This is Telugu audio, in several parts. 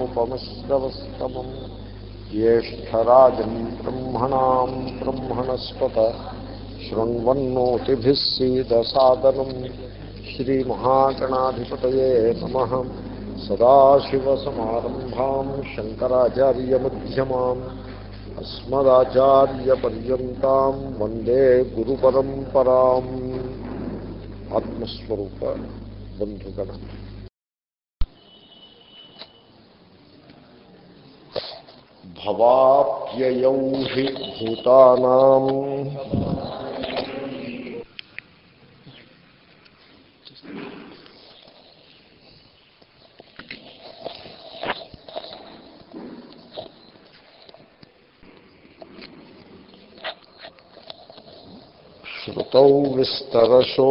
उपवीतिनमुपमश्रवस्तमम् ज्येष्ठराजम् ब्रह्मणाम् ब्रह्मणस्पत शृण्वन्नोतिभिः सीदसादनम् श्रीमहागणाधिपतये नमः सदाशिवसमारम्भाम् शङ्कराचार्यमध्यमाम् अस्मदाचार्यपर्यन्ताम् वन्दे गुरुपरम्पराम् ఆత్మస్వరూప బంధుగణ భవాప్యయౌ హి భూతానాం శ్రుతౌ విస్తరశో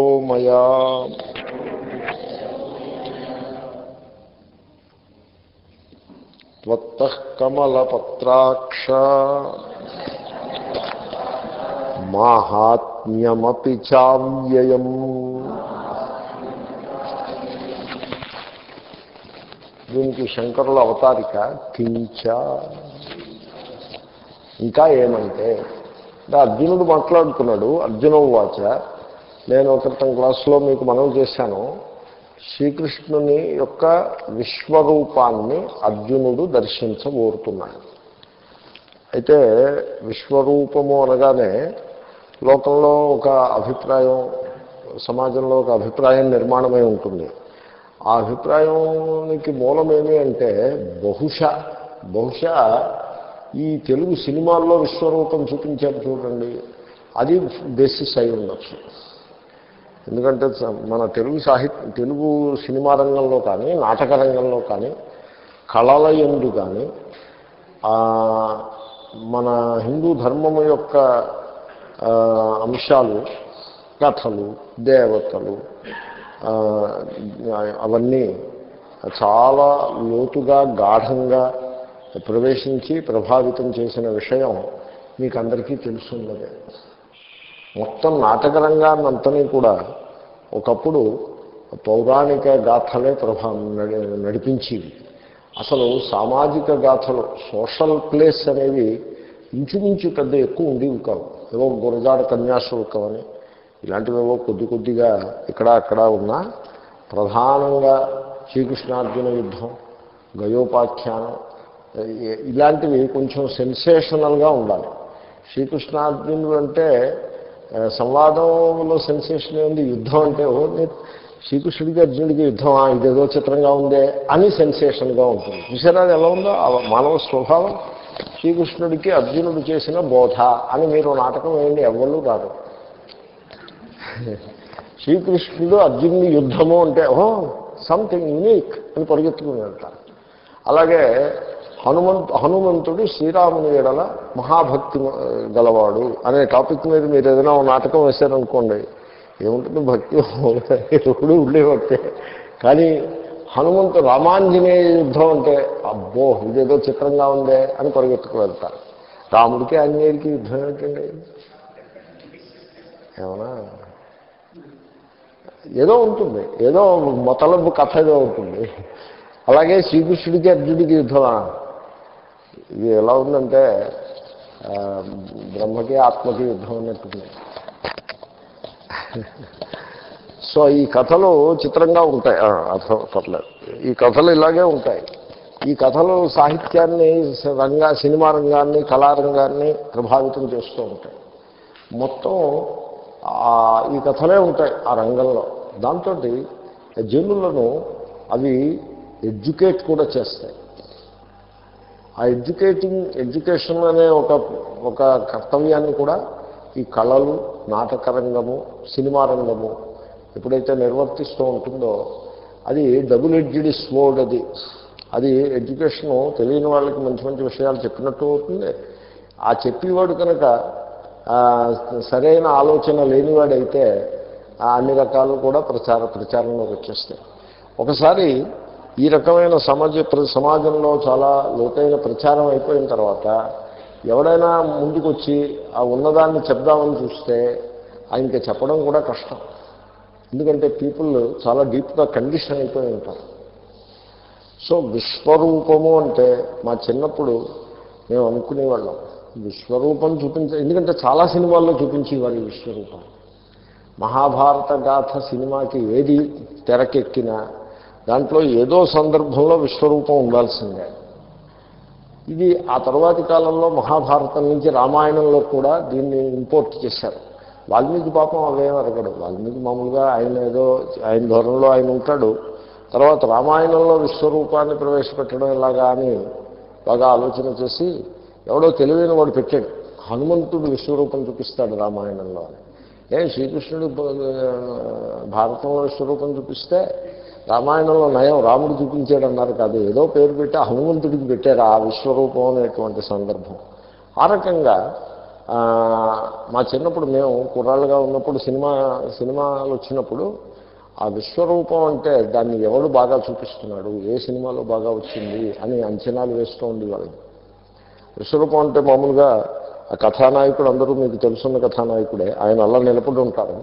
త్వత్తః కమలపత్రాక్ష మాహాత్మ్యమపి చావ్యయం దీనికి శంకరుల అవతారిక కించ. ఇంకా ఏమంటే అంటే అర్జునుడు మాట్లాడుతున్నాడు అర్జున వాచ నేను క్రితం క్లాస్లో మీకు మనవి చేశాను. శ్రీకృష్ణుని యొక్క విశ్వరూపాన్ని అర్జునుడు దర్శించబోరుతున్నాడు అయితే విశ్వరూపము అనగానే లోకంలో ఒక అభిప్రాయం సమాజంలో ఒక అభిప్రాయం నిర్మాణమై ఉంటుంది. ఆ అభిప్రాయానికి మూలమేమి అంటే బహుశా బహుశా ఈ తెలుగు సినిమాల్లో విశ్వరూపం చూపించారు చూడండి అది బేసిస్ అయి ఉండొచ్చు. ఎందుకంటే మన తెలుగు సాహిత్య తెలుగు సినిమా రంగంలో కానీ నాటక రంగంలో కానీ కళల ఎందు కానీ మన హిందూ ధర్మము యొక్క అంశాలు కథలు దేవతలు అవన్నీ చాలా లోతుగా గాఢంగా ప్రవేశించి ప్రభావితం చేసిన విషయం మీకు అందరికీ తెలుసున్నదే. మొత్తం నాటక రంగాన్నంతని కూడా ఒకప్పుడు పౌరాణిక గాథలే ప్రభావం నడిపించేవి. అసలు సామాజిక గాథలు సోషల్ ప్లేస్ అనేవి ఇంచుమించు పెద్ద ఎక్కువ ఉండేవి కావు. ఏవో గురజాడ కన్యాశుల్కం అని ఇలాంటివేవో కొద్ది కొద్దిగా ఇక్కడ అక్కడ ఉన్నా ప్రధానంగా శ్రీకృష్ణార్జున యుద్ధం గయోపాఖ్యానం ఇలాంటివి కొంచెం సెన్సేషనల్గా ఉండాలి. శ్రీకృష్ణార్జునుడు అంటే సంవాదంలో సెన్సేషన్ ఉంది యుద్ధం అంటే ఓ శ్రీకృష్ణుడికి అర్జునుడికి యుద్ధం ఇదేదో చిత్రంగా ఉందే అని సెన్సేషన్గా ఉంటుంది. చూసారా అది ఎలా ఉందో? మానవ స్వభావం. శ్రీకృష్ణుడికి అర్జునుడు చేసిన బోధ అని మీరు నాటకం వేయండి ఎవరు కాదు. శ్రీకృష్ణుడు అర్జునుడి యుద్ధము అంటే ఓ సంథింగ్ యూనిక్ అని పరిగెత్తుకుని వెళ్తారు అలాగే హనుమంతు హనుమంతుడు శ్రీరాముని ఎడల మహాభక్తి గలవాడు అనే టాపిక్ మీద మీరు ఏదైనా నాటకం వేశారనుకోండి ఏముంటుంది భక్తి? ఎప్పుడు ఉండే భక్తే. కానీ హనుమంతు రామాంజనేయ యుద్ధం అంటే అబ్బో ఇదేదో చిత్రంగా ఉందే అని పరిగెత్తుకు వెళ్తారు. రాముడికి ఆంజనేయుడికి యుద్ధం ఏమిటండి? ఏమన్నా? ఏదో ఉంటుంది. ఏదో మొతలబ్బు కథ ఏదో ఉంటుంది. అలాగే శ్రీకృష్ణుడికి అర్జునుడికి యుద్ధమా? ఇది ఎలా ఉందంటే బ్రహ్మకి ఆత్మకి యుద్ధం అన్నట్టుంది. సో ఈ కథలు చిత్రంగా ఉంటాయి. అర్థం పర్లేదు. ఈ కథలు ఇలాగే ఉంటాయి. ఈ కథలు సాహిత్యాన్ని రంగా సినిమా రంగాన్ని కళారంగాన్ని ప్రభావితం చేస్తూ ఉంటాయి. మొత్తం ఈ కథలే ఉంటాయి ఆ రంగంలో. దాంతో జనులను అవి ఎడ్యుకేట్ కూడా చేస్తాయి. ఆ ఎడ్యుకేటింగ్ ఎడ్యుకేషన్ అనే ఒక ఒక కర్తవ్యాన్ని కూడా ఈ కళలు నాటక రంగము సినిమా రంగము ఎప్పుడైతే నిర్వర్తిస్తూ ఉంటుందో అది డబుల్ ఎడ్జ్డ్ స్వోర్డ్ అది. అది ఎడ్యుకేషను తెలియని వాళ్ళకి మంచి మంచి విషయాలు చెప్పినట్టు అవుతుంది. ఆ చెప్పేవాడు కనుక సరైన ఆలోచన లేనివాడైతే అన్ని రకాలు కూడా ప్రచార ప్రచారంలోకి వచ్చేస్తాయి. ఒకసారి ఈ రకమైన సమాజ సమాజంలో చాలా లోతైన ప్రచారం అయిపోయిన తర్వాత ఎవడైనా ముందుకొచ్చి ఆ ఉన్నదాన్ని చెప్దామని చూస్తే ఆయనకి చెప్పడం కూడా కష్టం. ఎందుకంటే పీపుల్ చాలా డీప్గా కండిషన్ అయిపోయి ఉంటారు. సో విశ్వరూపము అంటే మా చిన్నప్పుడు మేము అనుకునేవాళ్ళం విశ్వరూపం చూపించ ఎందుకంటే చాలా సినిమాల్లో చూపించేవారు ఈ విశ్వరూపం. మహాభారత గాథ సినిమాకి ఏది తెరకెక్కినా దాంట్లో ఏదో సందర్భంలో విశ్వరూపం ఉండాల్సిందే. ఇది ఆ తర్వాతి కాలంలో మహాభారతం నుంచి రామాయణంలో కూడా దీన్ని ఇంపోర్ట్ చేశారు. వాల్మీకి పాపం అవేం అడగడు వాల్మీకి మామూలుగా ఆయన ఏదో ఆయన ధోరణిలో ఆయన ఉంటాడు. తర్వాత రామాయణంలో విశ్వరూపాన్ని ప్రవేశపెట్టడం ఎలాగా అని బాగా ఆలోచన చేసి ఎవడో తెలివైన వాడు పెట్టాడు. హనుమంతుడు విశ్వరూపం చూపిస్తాడు రామాయణంలో అని. ఏం శ్రీకృష్ణుడు భారతంలో విశ్వరూపం చూపిస్తే రామాయణంలో నయం రాముడు చూపించాడు అన్నారు కాదు. ఏదో పేరు పెట్టి హనుమంతుడికి పెట్టారు ఆ విశ్వరూపం అనేటువంటి సందర్భం. ఆ రకంగా మా చిన్నప్పుడు మేము కుర్రాళ్ళుగా ఉన్నప్పుడు సినిమా సినిమాలు వచ్చినప్పుడు ఆ విశ్వరూపం అంటే దాన్ని ఎవడు బాగా చూపిస్తున్నాడు ఏ సినిమాలో బాగా వచ్చింది అని అంచనాలు వేస్తూ ఉండేవాళ్ళు. విశ్వరూపం అంటే మామూలుగా ఆ కథానాయకుడు అందరూ మీకు తెలుసున్న కథానాయకుడే. ఆయన అలా నిలబడి ఉంటారు.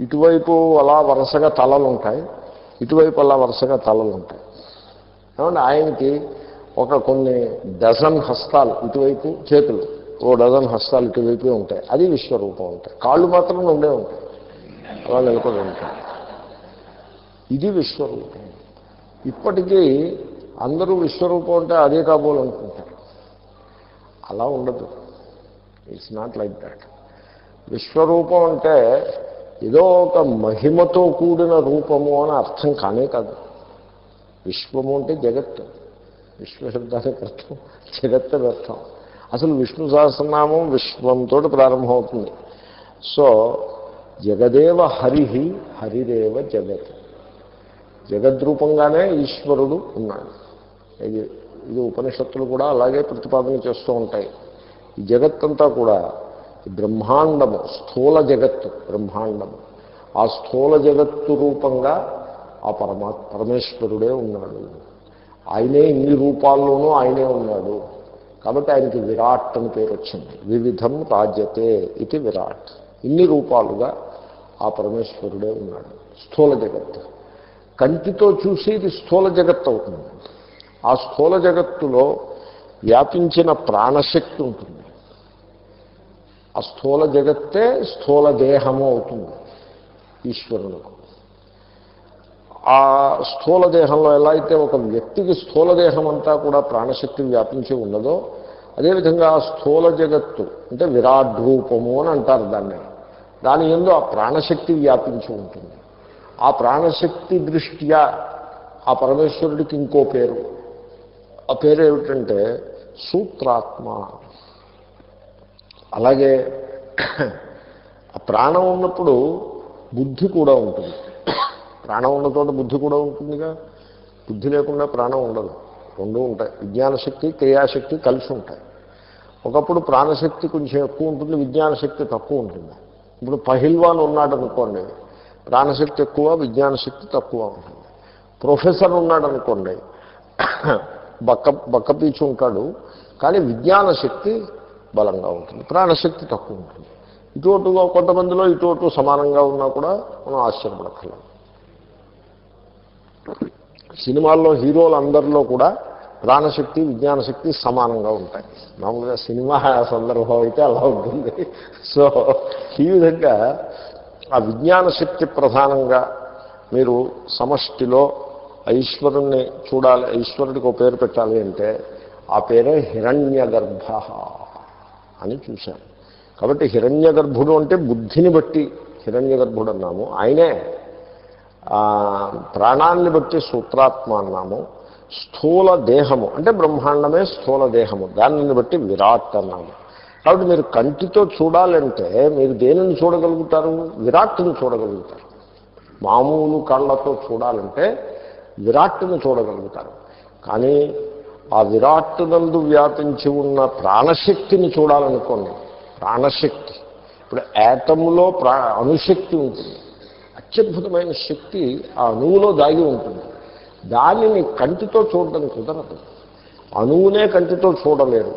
ఇటువైపు అలా వరుసగా తలలు ఉంటాయి. ఇటువైపు అలా వరుసగా తలలు ఉంటాయి. ఏమంటే ఆయనకి ఒక కొన్ని డజన్ హస్తాలు ఇటువైపు చేతులు ఓ డజన్ హస్తాలు ఇటువైపే ఉంటాయి. అది విశ్వరూపం ఉంటాయి. కాళ్ళు మాత్రం ఉండే ఉంటాయి. అలా నిలబడి ఉంటాయి. ఇది విశ్వరూపం. ఇప్పటికీ అందరూ విశ్వరూపం అంటే అదే కాబోలు అనుకుంటారు. అలా ఉండదు. ఇట్స్ నాట్ లైక్ దాట్ విశ్వరూపం అంటే ఏదో ఒక మహిమతో కూడిన రూపము అని అర్థం కానే కాదు. విశ్వము అంటే జగత్తు విశ్వశబ్దానికి అర్థం జగత్తు అర్థం అసలు విష్ణు సహస్రనామం విశ్వంతో ప్రారంభమవుతుంది సో జగదేవ హరిహి హరిదేవ జగత్. జగద్రూపంగానే ఈశ్వరుడు ఉన్నాడు. ఇది ఇది ఉపనిషత్తులు కూడా అలాగే ప్రతిపాదన చేస్తూ ఉంటాయి. ఈ జగత్తంతా కూడా బ్రహ్మాండము స్థూల జగత్తు బ్రహ్మాండము. ఆ స్థూల జగత్తు రూపంగా ఆ పరమా పరమేశ్వరుడే ఉన్నాడు. ఆయనే ఇన్ని రూపాల్లోనూ ఆయనే ఉన్నాడు. కాబట్టి ఆయనకి విరాట్ అని పేరు వచ్చింది. వివిధం రాజ్యతే ఇది విరాట్. ఇన్ని రూపాలుగా ఆ పరమేశ్వరుడే ఉన్నాడు. స్థూల జగత్తు. కంటితో చూసి ఇది స్థూల జగత్తు అవుతుంది. ఆ స్థూల జగత్తులో వ్యాపించిన ప్రాణశక్తి ఉంటుంది. ఆ స్థూల జగత్తే స్థూల దేహము అవుతుంది ఈశ్వరులకు. ఆ స్థూల దేహంలో ఎలా అయితే ఒక వ్యక్తికి స్థూల దేహం అంతా కూడా ప్రాణశక్తి వ్యాపించి ఉన్నదో అదేవిధంగా ఆ స్థూల జగత్తు అంటే విరాట్ రూపము అని అంటారు దాన్ని. దాని ఎందు ఆ ప్రాణశక్తి వ్యాపించి ఉంటుంది. ఆ ప్రాణశక్తి దృష్ట్యా ఆ పరమేశ్వరుడికి ఇంకో పేరు. ఆ పేరు ఏమిటంటే సూత్రాత్మ. అలాగే ప్రాణం ఉన్నప్పుడు బుద్ధి కూడా ఉంటుంది. ప్రాణం ఉన్న చోట బుద్ధి కూడా ఉంటుందిగా. బుద్ధి లేకుండా ప్రాణం ఉండదు. రెండు ఉంటాయి. విజ్ఞానశక్తి క్రియాశక్తి కలిసి ఉంటాయి. ఒకప్పుడు ప్రాణశక్తి కొంచెం ఎక్కువ ఉంటుంది విజ్ఞానశక్తి తక్కువ ఉంటుంది. ఇప్పుడు పహిల్వాన్ ఉన్నాడు అనుకోండి ప్రాణశక్తి ఎక్కువ విజ్ఞానశక్తి తక్కువ ఉంటుంది. ప్రొఫెసర్ ఉన్నాడు అనుకోండి బక్క బక్కపీచు ఉంటాడు. కానీ విజ్ఞానశక్తి బలంగా ఉంటుంది. ప్రాణశక్తి తక్కువ ఉంటుంది. ఇటువటుగా కొంతమందిలో ఇటువంటి సమానంగా ఉన్నా కూడా మనం ఆశ్చర్యపడక్కర్లేదు సినిమాల్లో హీరోలు అందరిలో కూడా ప్రాణశక్తి విజ్ఞానశక్తి సమానంగా ఉంటాయి. మామూలుగా సినిమా సందర్భం అయితే అలా ఉంటుంది. సో ఈ విధంగా ఆ విజ్ఞానశక్తి ప్రధానంగా మీరు సమష్టిలో ఈశ్వరుణ్ణి చూడాలి ఈశ్వరుడికి ఒక పేరు పెట్టాలి అంటే ఆ పేరే హిరణ్య గర్భ అని చూశాను. కాబట్టి హిరణ్య గర్భుడు అంటే బుద్ధిని బట్టి హిరణ్య గర్భుడు అన్నాము. ఆయనే ప్రాణాన్ని బట్టి సూత్రాత్మ అన్నాము. స్థూల దేహము అంటే బ్రహ్మాండమే స్థూల దేహము. దానిని బట్టి విరాట్ అన్నాము. కాబట్టి మీరు కంటితో చూడాలంటే మీరు దేనిని చూడగలుగుతారు? విరాట్ని చూడగలుగుతారు. మామూలు కళ్ళతో చూడాలంటే విరాట్ని చూడగలుగుతారు. కానీ ఆ విరాట్ నందు వ్యాపించి ఉన్న ప్రాణశక్తిని చూడాలనుకోండి. ప్రాణశక్తి. ఇప్పుడు ఏటంలో ప్రా అణుశక్తి ఉంటుంది. అత్యద్భుతమైన శక్తి ఆ అణువులో దాగి ఉంటుంది. దానిని కంటితో చూడడం కుదరదు. అణువునే కంటితో చూడలేరు.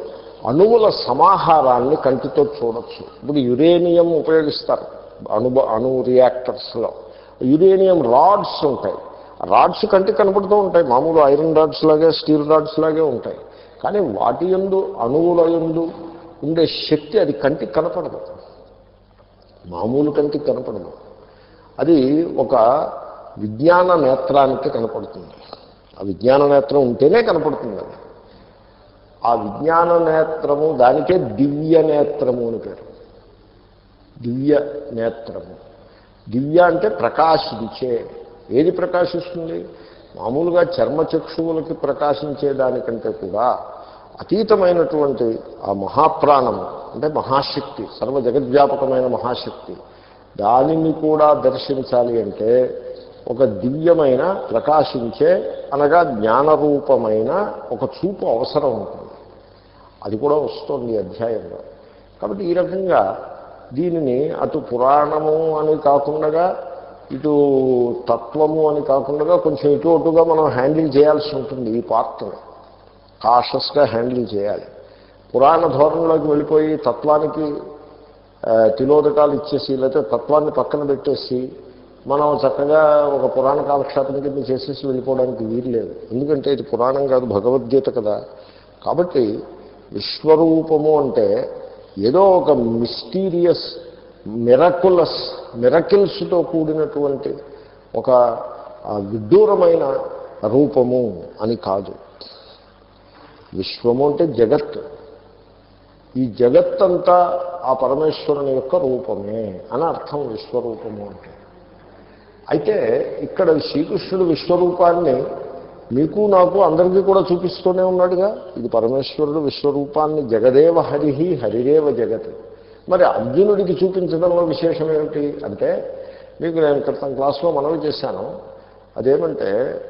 అణువుల సమాహారాన్ని కంటితో చూడొచ్చు. ఇప్పుడు యురేనియం ఉపయోగిస్తారు. అణు అణు రియాక్టర్స్లో యురేనియం రాడ్స్ ఉంటాయి. రాడ్స్ కంటికి కనపడుతూ ఉంటాయి. మామూలు ఐరన్ రాడ్స్ లాగే స్టీల్ రాడ్స్ లాగే ఉంటాయి. కానీ వాటి ఎందు అణువుల ఎందు ఉండే శక్తి అది కంటికి కనపడదు. మామూలు కంటికి కనపడదు. అది ఒక విజ్ఞాన నేత్రానికి కనపడుతుంది. ఆ విజ్ఞాన నేత్రం ఉంటేనే కనపడుతుంది అది. ఆ విజ్ఞాన నేత్రము దానికే దివ్య నేత్రము అని పేరు. దివ్య నేత్రము. దివ్య అంటే ప్రకాశించే ఏది ప్రకాశిస్తుంది? మామూలుగా చర్మచక్షువులకి ప్రకాశించే దానికంటే కూడా అతీతమైనటువంటి ఆ మహాప్రాణము అంటే మహాశక్తి సర్వ జగద్వ్యాపకమైన మహాశక్తి దానిని కూడా దర్శించాలి అంటే ఒక దివ్యమైన ప్రకాశించే అనగా జ్ఞానరూపమైన ఒక చూపు అవసరం ఉంటుంది. అది కూడా వస్తుంది అధ్యాయంలో. కాబట్టి ఈ రకంగా దీనిని అటు పురాణము అని కాకుండా ఇటు తత్వము అని కాకుండా కొంచెం ఇటు అటుగా మనం హ్యాండిల్ చేయాల్సి ఉంటుంది ఈ పార్ట్ని. కాషస్గా హ్యాండిల్ చేయాలి. పురాణ ధోరణిలోకి వెళ్ళిపోయి తత్వానికి తిలోదకాలు ఇచ్చేసి లేకపోతే తత్వాన్ని పక్కన పెట్టేసి మనం చక్కగా ఒక పురాణ కాలక్షేపం కింద చేసేసి వెళ్ళిపోవడానికి వీలు లేదు. ఎందుకంటే ఇది పురాణం కాదు భగవద్గీత కదా. కాబట్టి విశ్వరూపము అంటే ఏదో ఒక మిస్టీరియస్ మిరకులస్ మిరకిల్స్తో కూడినటువంటి ఒక విడ్డూరమైన రూపము అని కాదు. విశ్వము అంటే జగత్ ఈ జగత్తంతా ఆ పరమేశ్వరుని యొక్క రూపమే అని అర్థం విశ్వరూపము అంటే. అయితే ఇక్కడ శ్రీకృష్ణుడు విశ్వరూపాన్ని మీకు నాకు అందరికీ కూడా చూపిస్తూనే ఉన్నాడుగా. ఇది పరమేశ్వరుడు విశ్వరూపాన్ని జగదేవ హరిహి హరిదేవ జగత్. మరి అర్జునుడికి చూపించడంలో విశేషం ఏమిటి అంటే మీకు నేను క్రితం క్లాస్లో మనవి చేశాను. అదేమంటే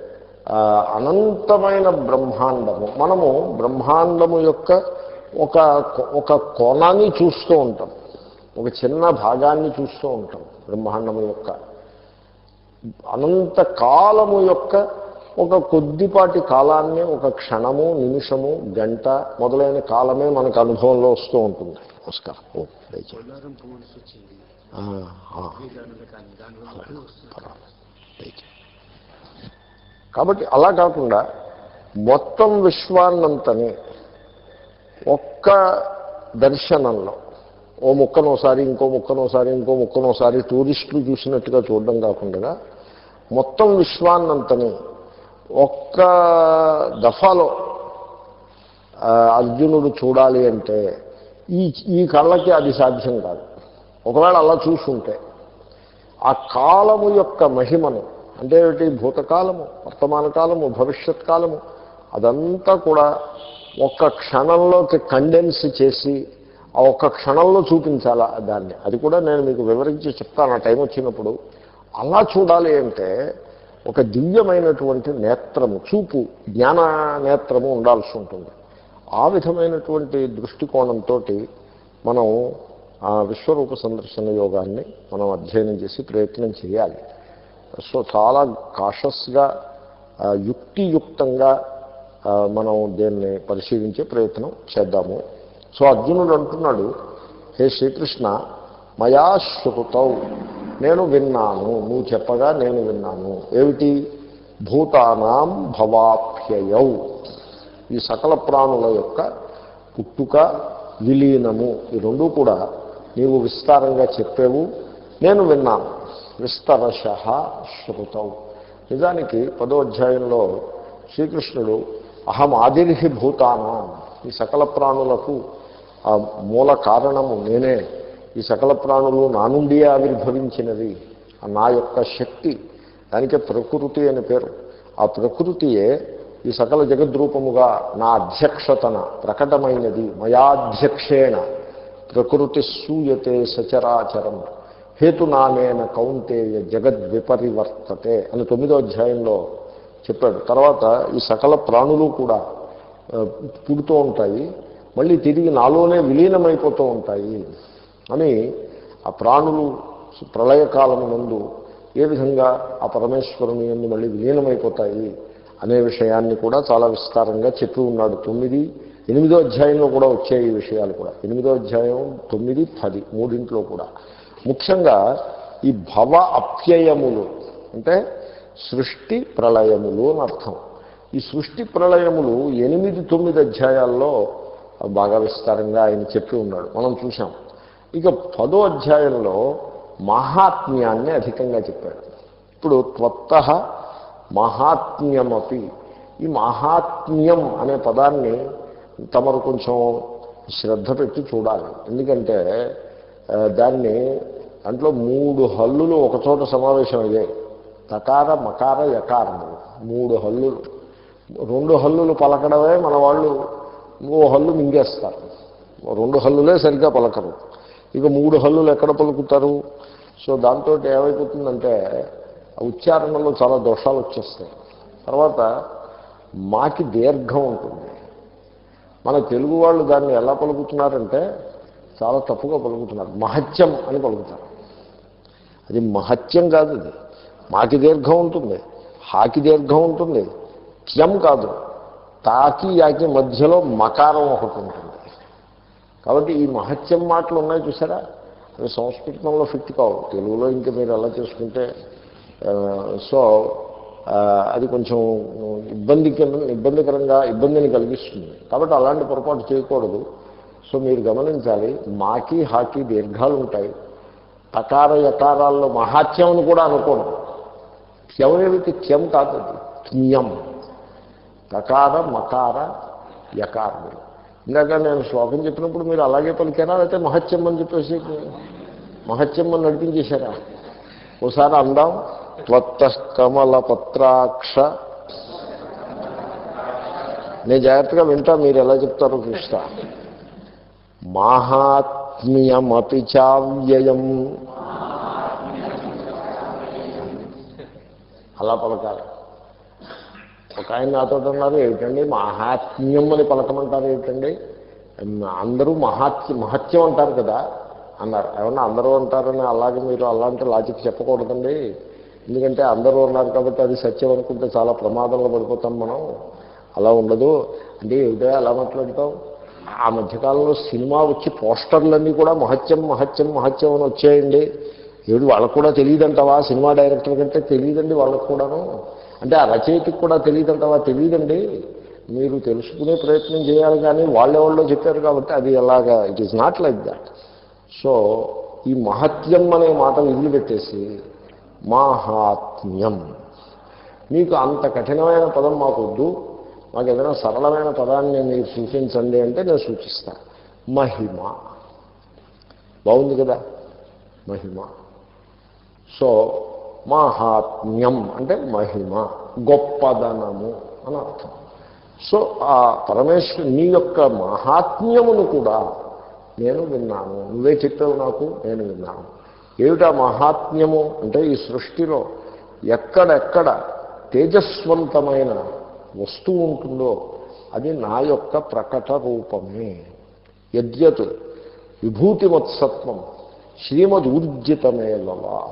అనంతమైన బ్రహ్మాండము. మనము బ్రహ్మాండము యొక్క ఒక ఒక కోణాన్ని చూస్తూ ఉంటాం. ఒక చిన్న భాగాన్ని చూస్తూ ఉంటాం బ్రహ్మాండము యొక్క. అనంత కాలము యొక్క ఒక కొద్దిపాటి కాలాన్ని ఒక క్షణము నిమిషము గంట మొదలైన కాలమే మనకు అనుభవంలో వస్తూ ఉంటుంది. నమస్కారం. దయచేసి. దయచేసి కాబట్టి అలా కాకుండా మొత్తం విశ్వాన్నంతని ఒక్క దర్శనంలో ఓ ముక్కనోసారి ఇంకో ముక్కనోసారి ఇంకో ముక్కనోసారి టూరిస్టులు చూసినట్టుగా చూడడం కాకుండా మొత్తం విశ్వాన్నంతని ఒక్క దఫాలో అర్జునుడు చూడాలి అంటే ఈ ఈ కళ్ళకి అది సాధ్యం కాదు. ఒకవేళ అలా చూసుంటే ఆ కాలము యొక్క మహిమను అంటే ఏమిటి? భూతకాలము వర్తమాన కాలము భవిష్యత్ కాలము అదంతా కూడా ఒక్క క్షణంలోకి కండెన్స్ చేసి ఆ ఒక్క క్షణంలో చూపించాలా దాన్ని? అది కూడా నేను మీకు వివరించి చెప్తాను. ఆ టైం వచ్చినప్పుడు అలా చూడాలి అంటే ఒక దివ్యమైనటువంటి నేత్రము చూపు జ్ఞాన నేత్రము ఉండాల్సి ఉంటుంది. ఆ విధమైనటువంటి దృష్టికోణంతో మనం ఆ విశ్వరూప సందర్శన యోగాన్ని మనం అధ్యయనం చేసి ప్రయత్నం చేయాలి. సో చాలా కాషస్గా యుక్తియుక్తంగా మనం దీన్ని పరిశీలించే ప్రయత్నం చేద్దాము. సో అర్జునుడు అంటున్నాడు హే శ్రీకృష్ణ మయా శ్రుతౌ నేను విన్నాను నువ్వు చెప్పగా నేను విన్నాను. ఏమిటి? భూతానాం భవాప్యయౌ. ఈ సకల ప్రాణుల యొక్క పుట్టుక విలీనము ఈ రెండు కూడా నీవు విస్తారంగా చెప్పేవు. నేను విన్నాను. విస్తరశ శృతం. నిజానికి పదోధ్యాయంలో శ్రీకృష్ణుడు అహం ఆదిర్హి భూతానాం. ఈ సకల ప్రాణులకు ఆ మూల కారణము నేనే. ఈ సకల ప్రాణులు నా నుండియే ఆవిర్భవించినవి. నా యొక్క శక్తి. దానికే ప్రకృతి అని పేరు. ఆ ప్రకృతియే ఈ సకల జగద్రూపముగా నా అధ్యక్షతన ప్రకటమైనది మయాధ్యక్షేణ. ప్రకృతి సూయతే సచరాచరం. హేతునానేన కౌంతేయ జగద్విపరివర్తతే అని తొమ్మిదో అధ్యాయంలో చెప్పాడు. తర్వాత ఈ సకల ప్రాణులు కూడా పుడుతూ ఉంటాయి. మళ్ళీ తిరిగి నాలోనే విలీనమైపోతూ ఉంటాయి. అని ఆ ప్రాణులు ప్రళయకాలము నందు ఏ విధంగా ఆ పరమేశ్వరుని యందు మళ్ళీ విలీనమైపోతాయి? అనే విషయాన్ని కూడా చాలా విస్తారంగా చెప్పి ఉన్నాడు. తొమ్మిది ఎనిమిదో అధ్యాయంలో కూడా వచ్చాయి ఈ విషయాలు కూడా. ఎనిమిదో అధ్యాయం తొమ్మిది పది మూడింట్లో కూడా. ముఖ్యంగా ఈ భవ అప్యయములు అంటే సృష్టి ప్రళయములు అని అర్థం. ఈ సృష్టి ప్రళయములు ఎనిమిది తొమ్మిది అధ్యాయాల్లో బాగా విస్తారంగా ఆయన చెప్పి ఉన్నాడు. మనం చూసాం ఇక పదో అధ్యాయంలో మహాత్మ్యాన్ని అధికంగా చెప్పాడు. ఇప్పుడు త్వత్త మహాత్మ్యమపి. ఈ మహాత్మ్యం అనే పదాన్ని తమరు కొంచెం శ్రద్ధ పెట్టి చూడాలి. ఎందుకంటే దాన్ని దాంట్లో మూడు హల్లులు ఒకచోట సమావేశం అయ్యాయి. తకార మకార యకారములు మూడు హల్లులు. రెండు హల్లులు పలకడమే మన వాళ్ళు ఓ హల్లు మింగేస్తారు. రెండు హల్లులే సరిగ్గా పలకరు. ఇక మూడు హల్లులు ఎక్కడ పలుకుతారు? సో దాంతో ఏమైపోతుందంటే ఉచ్చారణలో చాలా దోషాలు వచ్చేస్తాయి. తర్వాత మాకి దీర్ఘం ఉంటుంది. మన తెలుగు వాళ్ళు దాన్ని ఎలా పలుకుతున్నారంటే చాలా తప్పుగా పలుకుతున్నారు. మహత్యం అని పలుకుతారు. అది మహత్యం కాదు అది మాకి దీర్ఘం ఉంటుంది. హాకి దీర్ఘం ఉంటుంది. త్యం కాదు. తాకి యాకి మధ్యలో మకారం ఒకటి ఉంటుంది. కాబట్టి ఈ మహత్యం మాటలు ఉన్నాయి చూసారా? అవి సంస్కృతంలో ఫిట్ కావు. తెలుగులో ఇంకా మీరు ఎలా చేసుకుంటే సో అది కొంచెం ఇబ్బందికి ఇబ్బందికరంగా ఇబ్బందిని కలిగిస్తుంది. కాబట్టి అలాంటి పొరపాటు చేయకూడదు. సో మీరు గమనించాలి మాకి హాకి దీర్ఘాలు ఉంటాయి తకార యకారాల్లో మహాత్యం అని కూడా అనకూడదు. త్యం ఏమిటి? త్యం కాదు త్యం తకార మకార యకారములు ఇందాక నేను శ్లోకం చెప్పినప్పుడు మీరు అలాగే పలికారా? అయితే మహత్యం అని చెప్పేసి మహత్యం అని నడిపించేశారా? ఒకసారి అందాం. త్వత్త పత్రాక్ష నేను జాగ్రత్తగా వింటా మీరు ఎలా చెప్తారో చూస్తా. మాహాత్మ్యమపి చావ్యయం. అలా పలకాలి. ఒక ఆయన నాతో అన్నారు ఏమిటండి? మహాత్మ్యం అని పలకమంటారు ఏమిటండి? అందరూ మహాత్య మహత్యం అంటారు కదా అన్నారు. ఏమన్నా అందరూ అంటారని అలాగే మీరు అలాంటి లాజిక్ చెప్పకూడదండి. ఎందుకంటే అందరూ ఉన్నారు కాబట్టి అది సత్యం అనుకుంటే చాలా ప్రమాదంలో పడిపోతాం మనం. అలా ఉండదు. అంటే ఏమిటో అలా మాట్లాడతాం. ఆ మధ్యకాలంలో సినిమా వచ్చి పోస్టర్లన్నీ కూడా మహత్యం మహత్యం మహత్యం అని వచ్చాయండి. ఏడు వాళ్ళకు కూడా తెలియదంటావా? సినిమా డైరెక్టర్ కంటే తెలియదండి వాళ్ళకు కూడాను. అంటే ఆ రచయితకి కూడా తెలియదంటావా? తెలియదండి. మీరు తెలుసుకునే ప్రయత్నం చేయాలి కానీ వాళ్ళెవాళ్ళో చెప్పారు కాబట్టి అది ఎలాగా it is not like that so ఈ మహత్యం అనే మాట వదిలిపెట్టేసి మాహాత్మ్యం. మీకు అంత కఠినమైన పదం మాకు వద్దు. మాకు ఏదైనా సరళమైన పదాన్ని మీరు సూచించండి అంటే నేను సూచిస్తాను మహిమ. బాగుంది కదా? మహిమ. సో మాహాత్మ్యం అంటే మహిమ గొప్పదనము అని అర్థం. సో ఆ పరమేశ్వరు నీ యొక్క మహాత్మ్యమును కూడా నేను విన్నాను. నువ్వే చెప్పావు నాకు నేను విన్నాను. ఏమిటా మహాత్మ్యము? అంటే ఈ సృష్టిలో ఎక్కడెక్కడ తేజస్వంతమైన వస్తువు ఉంటుందో అది నా యొక్క ప్రకట రూపమే. యద్యత్ విభూతిమత్సత్వం శ్రీమదూర్జితమేవా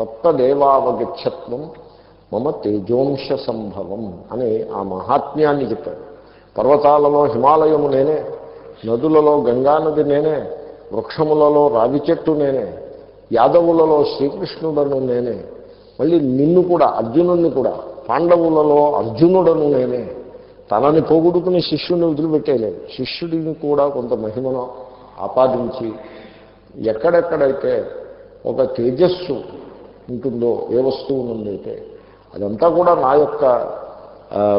తత్తదేవావగచ్చత్వం మమ తేజోంశ సంభవం అని ఆ మహాత్మ్యాన్ని చెప్పాడు. పర్వతాలలో హిమాలయము నేనే నదులలో గంగానది నేనే వృక్షములలో రావి చెట్టు నేనే యాదవులలో శ్రీకృష్ణుడను నేనే. మళ్ళీ నిన్ను కూడా అర్జునుడిని కూడా పాండవులలో అర్జునుడను నేనే. తనని పోగొడుకుని శిష్యుడిని వదిలిపెట్టేయలేదు. శిష్యుడిని కూడా కొంత మహిమను ఆపాదించి ఎక్కడెక్కడైతే ఒక తేజస్సు ఉంటుందో ఏ వస్తువు నుండైతే అదంతా కూడా నా యొక్క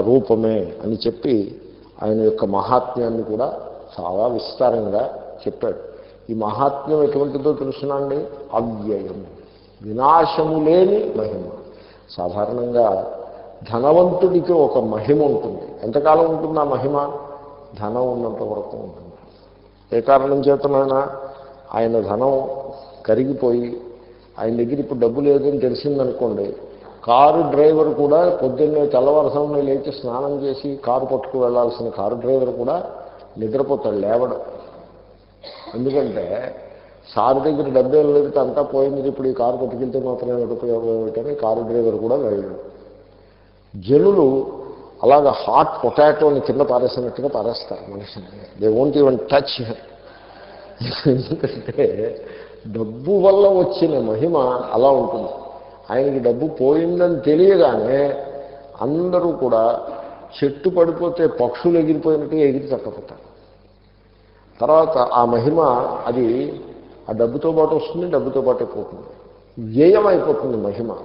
రూపమే అని చెప్పి ఆయన యొక్క మహాత్మ్యాన్ని కూడా చాలా విస్తారంగా చెప్పాడు. ఈ మహాత్మ్యం ఎటువంటిదో తెలుసునండి అవ్యయం. వినాశము లేని మహిమ. సాధారణంగా ధనవంతుడికి ఒక మహిమ ఉంటుంది. ఎంతకాలం ఉంటుంది ఆ మహిమ? ధనం ఉన్నంత వరకు ఉంటుంది. ఏ కారణం చేతనైనా ఆయన ధనం కరిగిపోయి ఆయన దగ్గర ఇప్పుడు డబ్బు లేదని తెలిసిందనుకోండి కారు డ్రైవర్ కూడా పొద్దున్నే తెల్లవరసంలో లేచి స్నానం చేసి కారు పట్టుకు వెళ్ళాల్సిన కారు డ్రైవర్ కూడా నిద్రపోతాడు లేవడం. ఎందుకంటే సార్ దగ్గర డబ్బే లేదు అంతా పోయింది ఇప్పుడు ఈ కారు పట్టుకెళ్తే మాత్రమే ఉపయోగం ఏమిటని కారు డ్రైవర్ కూడా వెళ్ళడు. జనులు అలాగ హాట్ పొటాటోని కింద పారేసినట్టుగా పారేస్తారు మనిషిని. దే ఓంట్ ఈవెన్ టచ్ ఎందుకంటే డబ్బు వల్ల వచ్చిన మహిమ అలా ఉంటుంది. ఆయనకి డబ్బు పోయిందని తెలియగానే అందరూ కూడా చెట్టు పడిపోతే పక్షులు ఎగిరిపోయినట్టుగా ఎగిరి చక్కపోతారు తర్వాత ఆ మహిమ అది ఆ డబ్బుతో పాటు వస్తుంది డబ్బుతో పాటే పోతుంది. వ్యయం అయిపోతుంది మహిమ.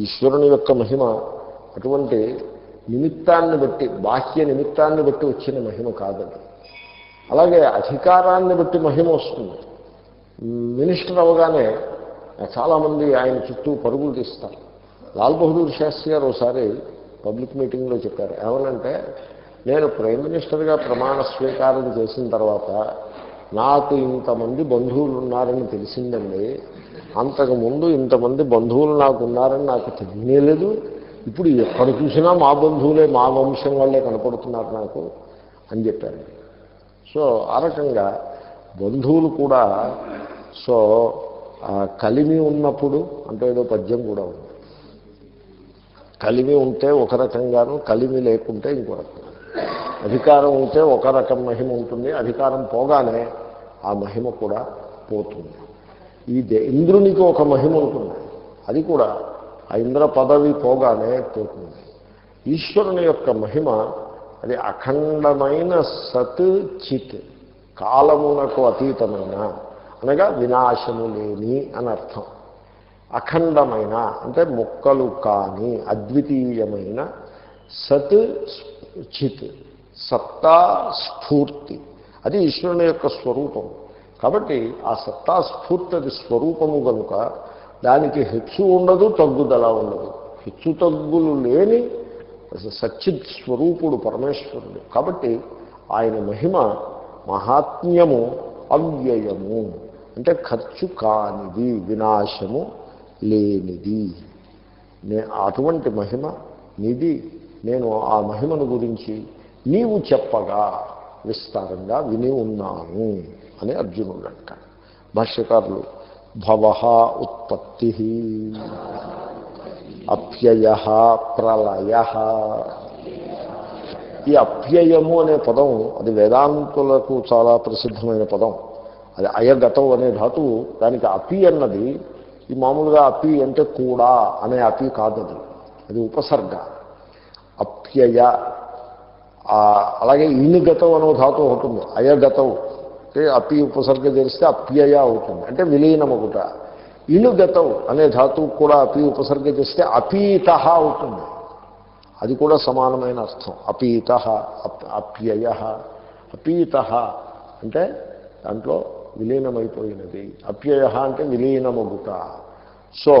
ఈశ్వరుని యొక్క మహిమ అటువంటి నిమిత్తాన్ని బట్టి బాహ్య నిమిత్తాన్ని బట్టి వచ్చిన మహిమ కాదండి. అలాగే అధికారాన్ని బట్టి మహిమ వస్తుంది. మినిస్టర్ అవగానే చాలామంది ఆయన చుట్టూ పరుగులు తీస్తారు. లాల్ బహదూర్ శాస్త్రి గారు ఒకసారి పబ్లిక్ మీటింగ్లో చెప్పారు. ఏమనంటే నేను ప్రైమ్ మినిస్టర్గా ప్రమాణ స్వీకారం చేసిన తర్వాత నాకు ఇంతమంది బంధువులు ఉన్నారని తెలిసిందండి. అంతకుముందు ఇంతమంది బంధువులు నాకు ఉన్నారని నాకు తెలియలేదు. ఇప్పుడు ఎక్కడ చూసినా మా బంధువులే మా వంశం వాళ్ళే కనపడుతున్నారు నాకు అని చెప్పారు. సో ఆ రకంగా బంధువులు కూడా సో కలిమి ఉన్నప్పుడు అంటే ఏదో పద్యం కూడా ఉంది. కలిమి ఉంటే ఒక రకంగాను కలిమి లేకుంటే ఇంకో రకంగా. అధికారం ఉంటే ఒక రకం మహిమ ఉంటుంది అధికారం పోగానే ఆ మహిమ కూడా పోతుంది. ఈ ఇంద్రునికి ఒక మహిమ ఉంటుంది అది కూడా ఆ ఇంద్ర పదవి పోగానే పోతుంది. ఈశ్వరుని యొక్క మహిమ అది అఖండమైన సత్ చిత్ కాలమునకు అతీతమైన అనగా వినాశము లేని అని అర్థం. అఖండమైన అంటే మొక్కలు కాని అద్వితీయమైన సత్ చిత్ సత్తా స్ఫూర్తి. అది ఈశ్వరుని యొక్క స్వరూపం. కాబట్టి ఆ సత్తా స్ఫూర్తి అది స్వరూపము కనుక దానికి హెచ్చు ఉండదు తగ్గుదల ఉండదు. హెచ్చు తగ్గులు లేని సచ్చిత్ స్వరూపుడు పరమేశ్వరుడు. కాబట్టి ఆయన మహిమ మహాత్మ్యము అవ్యయము. అంటే ఖర్చు కానిది వినాశము లేనిది. నే అటువంటి మహిమ నిధి నేను ఆ మహిమను గురించి నీవు చెప్పగా విస్తారంగా విని ఉన్నాను అని అర్జునుడు అంటాడు. భాష్యకారులు భవ ఉత్పత్తి అప్యయ ప్రళయ. ఈ అప్యయము అనే పదం అది వేదాంతులకు చాలా ప్రసిద్ధమైన పదం. అది అయగతం అనే ధాతువు దానికి అపి అన్నది ఈ మామూలుగా అపి అంటే కూడా అనే అపి కాదు అది అది ఉపసర్గ. అప్యయ. అలాగే ఇనుగతం అనో ధాతువు ఉంటుంది అయగతం అంటే అపి ఉపసర్గ చేస్తే అప్యయ అవుతుంది. అంటే విలీనమగుట ఇనుగతం అనే ధాతువు కూడా అపి ఉపసర్గ చేస్తే అపీత అవుతుంది. అది కూడా సమానమైన అర్థం. అపీత అప్యయ. అపీత అంటే దాంట్లో విలీనమైపోయినది. అప్యయ అంటే విలీనమగుట. సో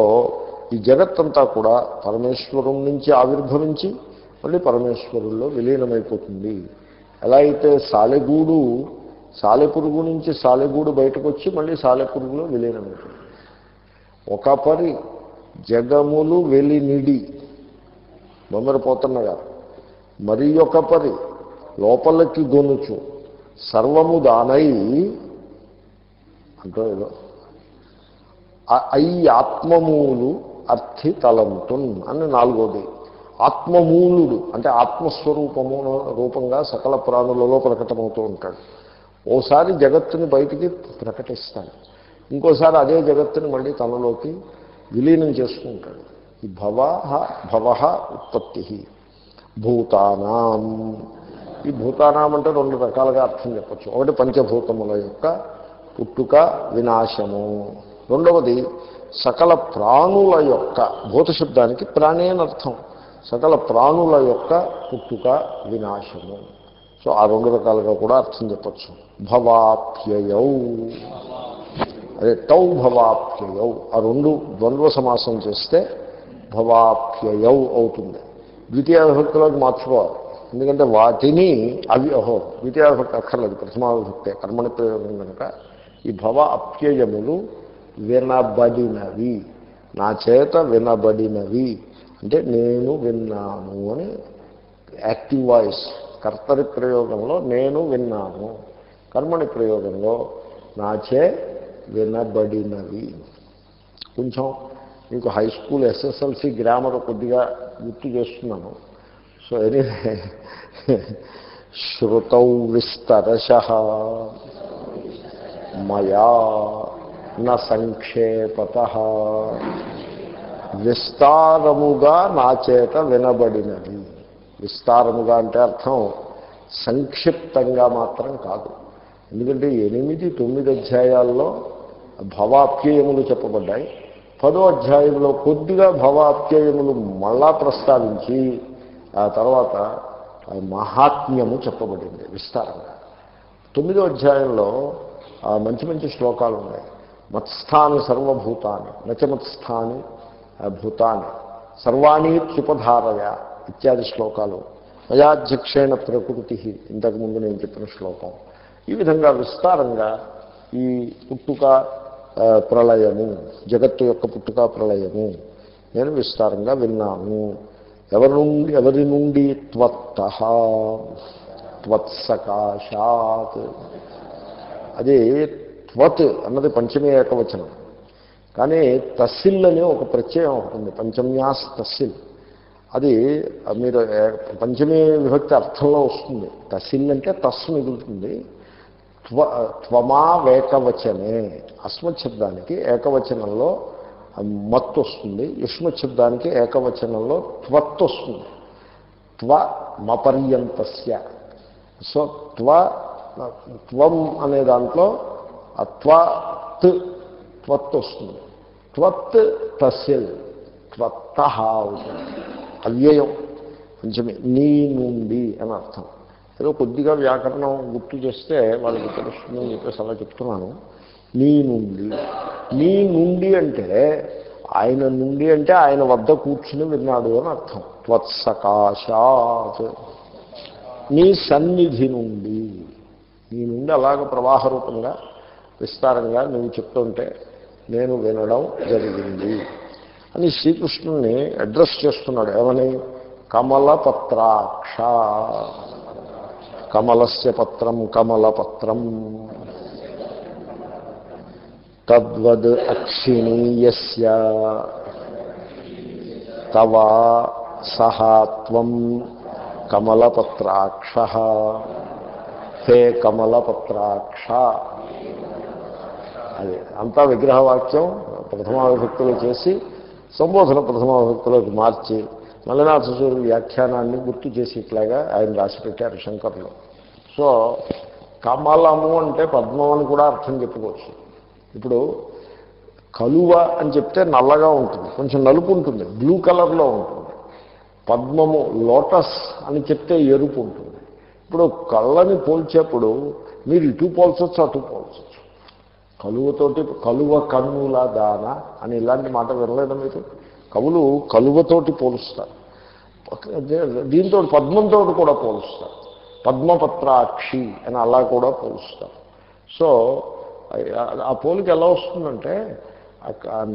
ఈ జగత్తంతా కూడా పరమేశ్వరం నుంచి ఆవిర్భవించి మళ్ళీ పరమేశ్వరుల్లో విలీనమైపోతుంది. ఎలా అయితే సాలెగూడు సాలెపురుగు నుంచి సాలెగూడు బయటకు వచ్చి మళ్ళీ సాలెపురుగులో విలీనమైపోతుంది. ఒక పరి జగములు వెలినిడి. బొమ్మరిపోతున్నగా. మరి ఒక పరి లోపలికి గొనుచు. సర్వము దానై. అంటూ ఏదో. ఐ ఆత్మమూలు అర్థి తలంతున్ అని నాలుగోది. ఆత్మమూలుడు అంటే ఆత్మస్వరూపము రూపంగా సకల ప్రాణులలో ప్రకటమవుతూ ఉంటాడు. ఓసారి జగత్తుని బయటికి ప్రకటిస్తాడు. ఇంకోసారి అదే జగత్తుని మళ్ళీ తనలోకి విలీనం చేసుకుంటాడు ఈ భవ భవ ఉత్పత్తి. భూతానాం. ఈ భూతానాం అంటే రెండు రకాలుగా అర్థం చెప్పచ్చు. ఒకటి పంచభూతముల యొక్క పుట్టుక వినాశము. రెండవది సకల ప్రాణుల యొక్క భూత శబ్దానికి అర్థం సకల ప్రాణుల యొక్క పుట్టుక వినాశము. సో ఆ రెండు రకాలుగా కూడా అర్థం చెప్పచ్చు. భవాప్యయౌ. అదే టౌ భవాప్యయౌ. ఆ రెండు ద్వంద్వ సమాసం చేస్తే భవాప్యయౌ అవుతుంది. ద్వితీయ విభక్తిలోకి మార్చుకోవాలి. ఎందుకంటే వాటిని అవి ఓహో ద్వితీయ విభక్తి అక్కర్లేదు. ప్రథమావిభక్తే కర్మని ప్రయోగం కనుక ఈ భవ అప్యయములు వినబడినవి. నా చేత వినబడినవి. అంటే నేను విన్నాను అని యాక్టివ్ వాయిస్ కర్తరి ప్రయోగంలో నేను విన్నాను. కర్మని ప్రయోగంలో నాచే వినబడినవి. కొంచెం మీకు హై స్కూల్ ఎస్ఎస్ఎల్సి గ్రామర్ కొద్దిగా గుర్తు చేస్తున్నాను. సో ఎనీవే శ్రుతౌ విస్తరశ. మయా న సంక్షేపత. విస్తారముగా నా చేత వినబడినది. విస్తారముగా అంటే అర్థం సంక్షిప్తంగా మాత్రం కాదు. ఎందుకంటే ఎనిమిది తొమ్మిది అధ్యాయాల్లో భవాప్యయములు చెప్పబడ్డాయి. పదో అధ్యాయంలో కొద్దిగా భవాప్యయములు మళ్ళా ప్రస్తావించి ఆ తర్వాత మహాత్మ్యము చెప్పబడింది విస్తారంగా. తొమ్మిదో అధ్యాయంలో మంచి మంచి శ్లోకాలు ఉన్నాయి మత్స్థాని సర్వభూతాన్ని నచమత్స్థాని భూతాన్ భూతాన్ని. సర్వాణి త్యుపధారయ ఇత్యాది శ్లోకాలు. మయాధ్యక్షేణ ప్రకృతి. ఇంతకుముందు నేను చెప్పిన శ్లోకం. ఈ విధంగా విస్తారంగా ఈ పుట్టుక ప్రళయము జగత్తు యొక్క పుట్టుక ప్రళయము నేను విస్తారంగా విన్నాను. ఎవరి నుండి ఎవరి నుండి త్వత్త? త్వత్సకాశాత్. అది త్వత్ అన్నది పంచమీ ఏకవచనం. కానీ తస్సిల్ అనే ఒక ప్రత్యయం ఉంటుంది పంచమ్యాస్ తస్సిల్. అది మీరు పంచమీ విభక్తి అర్థంలో వస్తుంది. తస్సిల్ అంటే తస్సు మిగులుతుంది. త్వ త్వమా వేకవచనే. అస్మత్ ఏకవచనంలో మత్ వస్తుంది. యుష్మశబ్దానికి ఏకవచనంలో త్వత్ వస్తుంది. త్వ మపర్యంతస్య. సో త్వ త్వం అనే దాంట్లో ఆ త్వత్ త్వత్ వస్తుంది. త్వత్ తస్యల్ త్వత్త అవుతుంది అవ్యయం. కొంచెమే నీ నుండి అని అర్థం. ఏదో కొద్దిగా వ్యాకరణం గుర్తు చేస్తే వాళ్ళకి తెలుస్తుందని చెప్పేసి అలా చెప్తున్నాను. నీ నుండి. నీ నుండి అంటే ఆయన నుండి అంటే ఆయన వద్ద కూర్చుని విన్నాడు అని అర్థం. త్వత్సకాశాత్ నీ సన్నిధి నుండి. నీ నుండి అలాగ ప్రవాహ రూపంగా విస్తారంగా నువ్వు చెప్తుంటే నేను వినడం జరిగింది అని శ్రీకృష్ణుని అడ్రస్ చేస్తున్నాడు. ఏమని? కమలపత్రాక్ష. కమలస్య పత్రం కమలపత్రం. తద్వద్ అక్షిణీయస్య. తవ సహాత్వం కమలపత్రాక్ష. హే కమలపత్రాక్ష. అది అంతా విగ్రహవాక్యం ప్రథమావిభక్తులు చేసి సంబోధన ప్రథమావిభక్తులకు మార్చి మల్లనాథ సూర్యుడు వ్యాఖ్యానాన్ని గుర్తు చేసి ఇట్లాగా ఆయన రాసిపెట్టారు శంకర్లు. సో కమలము అంటే పద్మం అని కూడా అర్థం చెప్పుకోవచ్చు. ఇప్పుడు కలువ అని చెప్తే నల్లగా ఉంటుంది కొంచెం నలుపు ఉంటుంది బ్లూ కలర్లో ఉంటుంది. పద్మము లోటస్ అని చెప్తే ఎరుపు ఉంటుంది. ఇప్పుడు కళ్ళని పోల్చేప్పుడు మీరు ఇటు పోల్చొచ్చు అటు పోల్చొచ్చు. కలువతోటి కలువ కన్నుల దాన అని ఇలాంటి మాట వినలేదా మీరు? కవులు కలువతోటి పోలుస్తారు. దీంతో పద్మంతో కూడా పోలుస్తారు. పద్మపత్రాక్షి అని అలా కూడా పోలుస్తారు. సో ఆ పోలిక ఎలా వస్తుందంటే